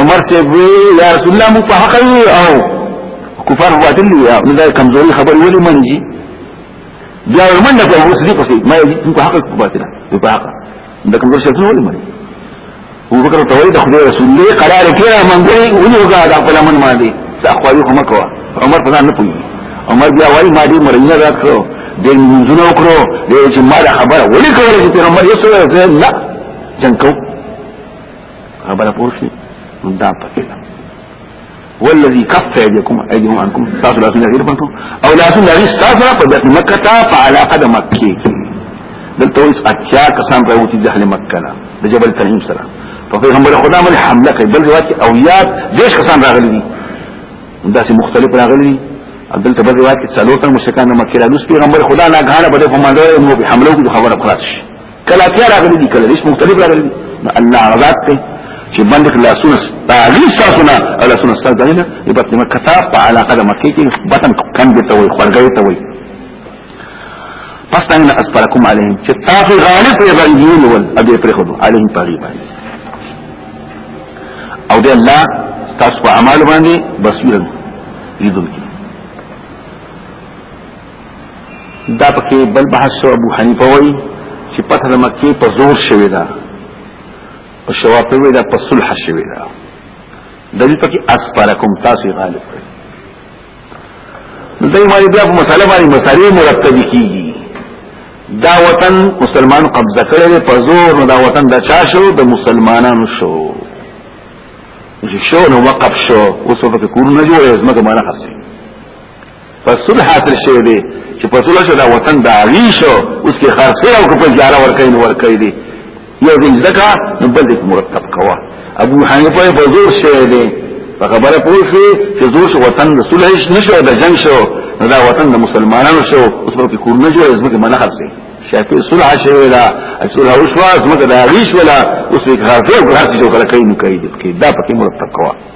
عمر سے وی یا رسول الله مو په حق وی او کفار واتل وی نو دا کمزوري خبر ولې منځي بیا من نه په وسلی پسې ما یې په حق کو باطل په حق دا کمزوري شته ولې منځي ابو بکر توحید خدای رسول الله قرار کړه منځي ونی وګا دا په لمن ما دي څخوالي کومه کوا عمر په ځان نه پوي عمر بیا وای ما دې مرینه راکړو دې منځونه وکړو دې چې ما دا خبره ولې کوله چې پیغمبر یې سره نه جنگ کوو خبره پوه شي دا پکې ده والذي كف ايديكم ايديهم عنكم تاسو لاسونه غیر پټو او لاسونه غیر تاسو په دغه مکه ته په علاقه د مکه کې دلته اوس اتیا کسان راوتی د اهل مکه نه د جبل تنعیم سره په پیغمبر خدا باندې حمله کوي بل روایت او یاد دیش کسان راغلي دي دا سي مختلف راغلي دي عبدل تبر روایت کې څلور تن مشکان مکه راغلي پیغمبر خدا نه غاړه بده کومانډو نو به حمله کوي خبره خلاص شي کله اتیا راغلي دي کله هیڅ مختلف راغلي دي نو الله رضا ته چې باندې لاسونه ستاغي ساسونه الله سونه ستاغي نه يبقى ما کتاب په علاقه د مکه کې بطن کم دي ته وي خړګي ته وي پس تاسو اسپرکم علیهم چې تاسو غالب یې باندې ول ابي پر خدو علیهم پاري باندې او دې الله تاسو په اعمال باندې بصیر لیدونکي دا پکې بل بحث شو ابو حنیفه وایي چې پته د مکې په زور شوی دا او شوافی وایي دا په صلح شوی دا دلیل پکې اسپرکم تاسو غالب کړی دای مالی بیا په مسله باندې مسالې مرتب کیږي دا وطن مسلمان قبضه کړی دی په زور نو دا وطن د چا شو د مسلمانانو شو چې شو نو وقف شو اوس په کورونه جوړې زمګه معنا خاصه فصل حاصل شوی دی چې په ټول شو دا وطن دا عیشو اوس کې خرڅه او په جاره ورکاین ورکای دی یو دې ځکه نو بل دې مرتب کوا ابو حنیفه په زور شوی دی په خبره پوه شو چې زور شو وطن د صلح نشو د جنگ شو دا وطن د مسلمانانو شو اوس په کور نه جوړ زمکه منه خرڅه شافی صلح شوی دا صلح او شوا زمکه دا عیش ولا اوس کې خرڅه او خرڅه شو کله کین کوي دا پکې مرتب کوا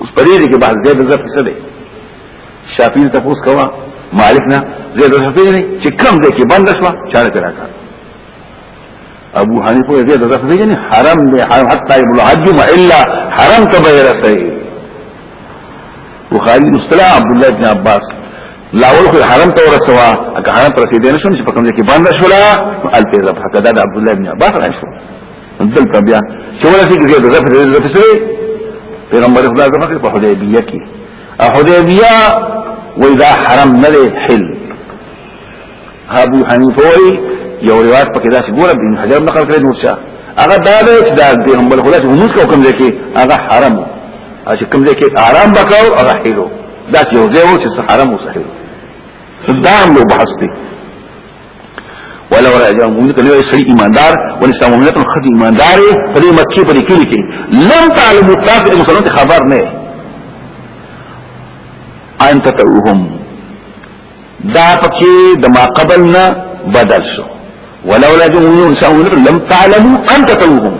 اوس په دې کې بعد زید زر څه دی شافعی ته پوس کوا مالک نه زید زر څه دی چې کم دی کې بند شو چاره کرا کار ابو حنیفه زید زر څه دی حرام دی حرام حتی ابن حج ما الا حرام تبیر سي بخاری مصطلح عبد الله بن عباس لاول خو حرام ته ورسوا اګه حرام پر رسیدنه شو چې په کوم ځای کې باندې شولا الته زب حتی دا عبد الله بن عباس راځو دلته بیا چې ولسی کې د زفر د زفر سره پیغمبر خدا د فکر په حدیبیه کې او حدیبیه وای دا حرم نه دی حل ابو حنیفه وای یو روایت پکې دا چې ګوره بن حجر نقل کړی نور څه هغه دا دی چې دا پیغمبر خدا چې موږ کوم ځای کې هغه حرم او چې کوم ځای کې آرام وکاو هغه حلو دا یو ځای و چې حرم او صحیح دا هم بحث دی ولو راجع موږ ته نوې سړي ایماندار ولې سم موږ ته خدي ایماندار په دې مکه په لیکلي کې لم تعلم تاسو د مسلمانانو خبر نه انت تؤهم دا پکې د ما قبلنا بدل شو ولولا جمهور انسان لم تعلموا انت تؤهم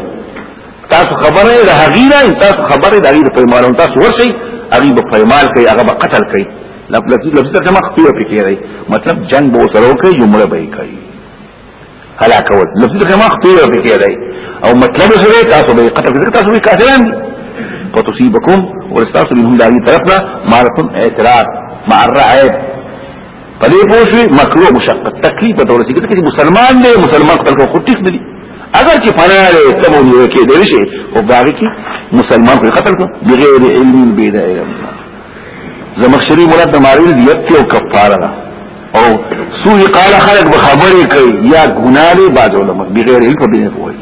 تاسو خبره د هغې نه تاسو خبره د هغې د پیمانو تاسو ورشي هغه په پیمال کوي هغه په قتل کوي لفظ لفظ ته مخ پیو پکې دی مطلب جنگ به سره کوي جمله به کوي هلاکول لفظ ته مخ پیو پکې دی او مطلب سره تاسو به قتل کوي تاسو به کافران فتصيبكم ورستاسو منهم داوی طرفنا ما لكم اعتراض مع الرعب پدې پوښي مکروه مشقت تکلیف ته ورسیږي چې مسلمان دی مسلمان خپل خو ټیک دی اگر چې پناه له تبو نیو کې دی شي او باغ کې مسلمان په قتل کو بغیر علم بيد علم زمخشري مراد د ماري دیت او کفاره ده او سوء قال خلق به خبرې کوي یا ګناه دی بعد علماء بغیر علم په بنه کوي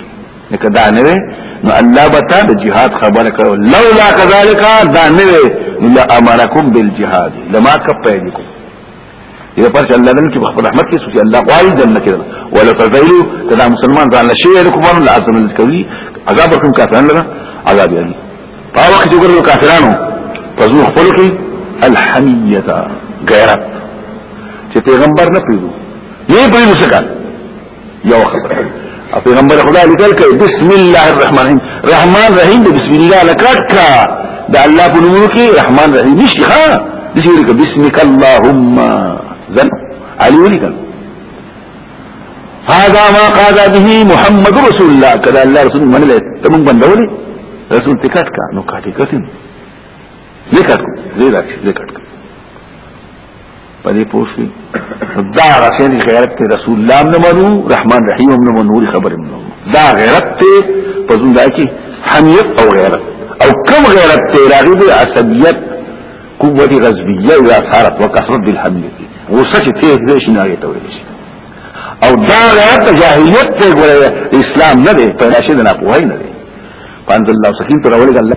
لکه دا نه وي نو الله بتا د جهاد خبره کوي لولا كذلك دا نه وي الا امركم بالجهاد لما كفايكم دې پر چې الله دې په خپل رحمت کې سوچي الله غواړي جنت کې ولا تزيلو کدا مسلمان ځان له شی له کومه لا ازم کوي عذاب کوم کافرانو لره عذاب یې په وخت کې ګورو کافرانو فزو خپل کې الحمیه غیرت چې پیغمبر نه پیږو یې پیږو څه یو خبره پیغمبر خدا لیکل کوي بسم الله الرحمن الرحیم رحمان رحیم د بسم الله لکات کا د الله په نوم کې رحمان رحیم نشي ها دې لیکه بسمک اللهم زن علی ولیکل هذا ما قاد به محمد رسول الله کدا الله رسول من له تم بندولي رسول تکات کا نو کاټی کتن ذکر ذکر ذکر په دې پوښي دا رسېل غیرت ته رسول الله نه منو رحمان رحیم نه منو خبر نه دا غیرت ته په زنده کې حمیت او غیرت او کم غیرت ته راغی د عصبیت قوت غزبیه او اثارت وکثرت بالحمیت غصه چې ته دې شي نه راته ویل شي او دا غیرت جاهلیت ته ګوره اسلام نه دی پیدا شوی نه په وای نه دی پنځل الله سکین پر اولګ الله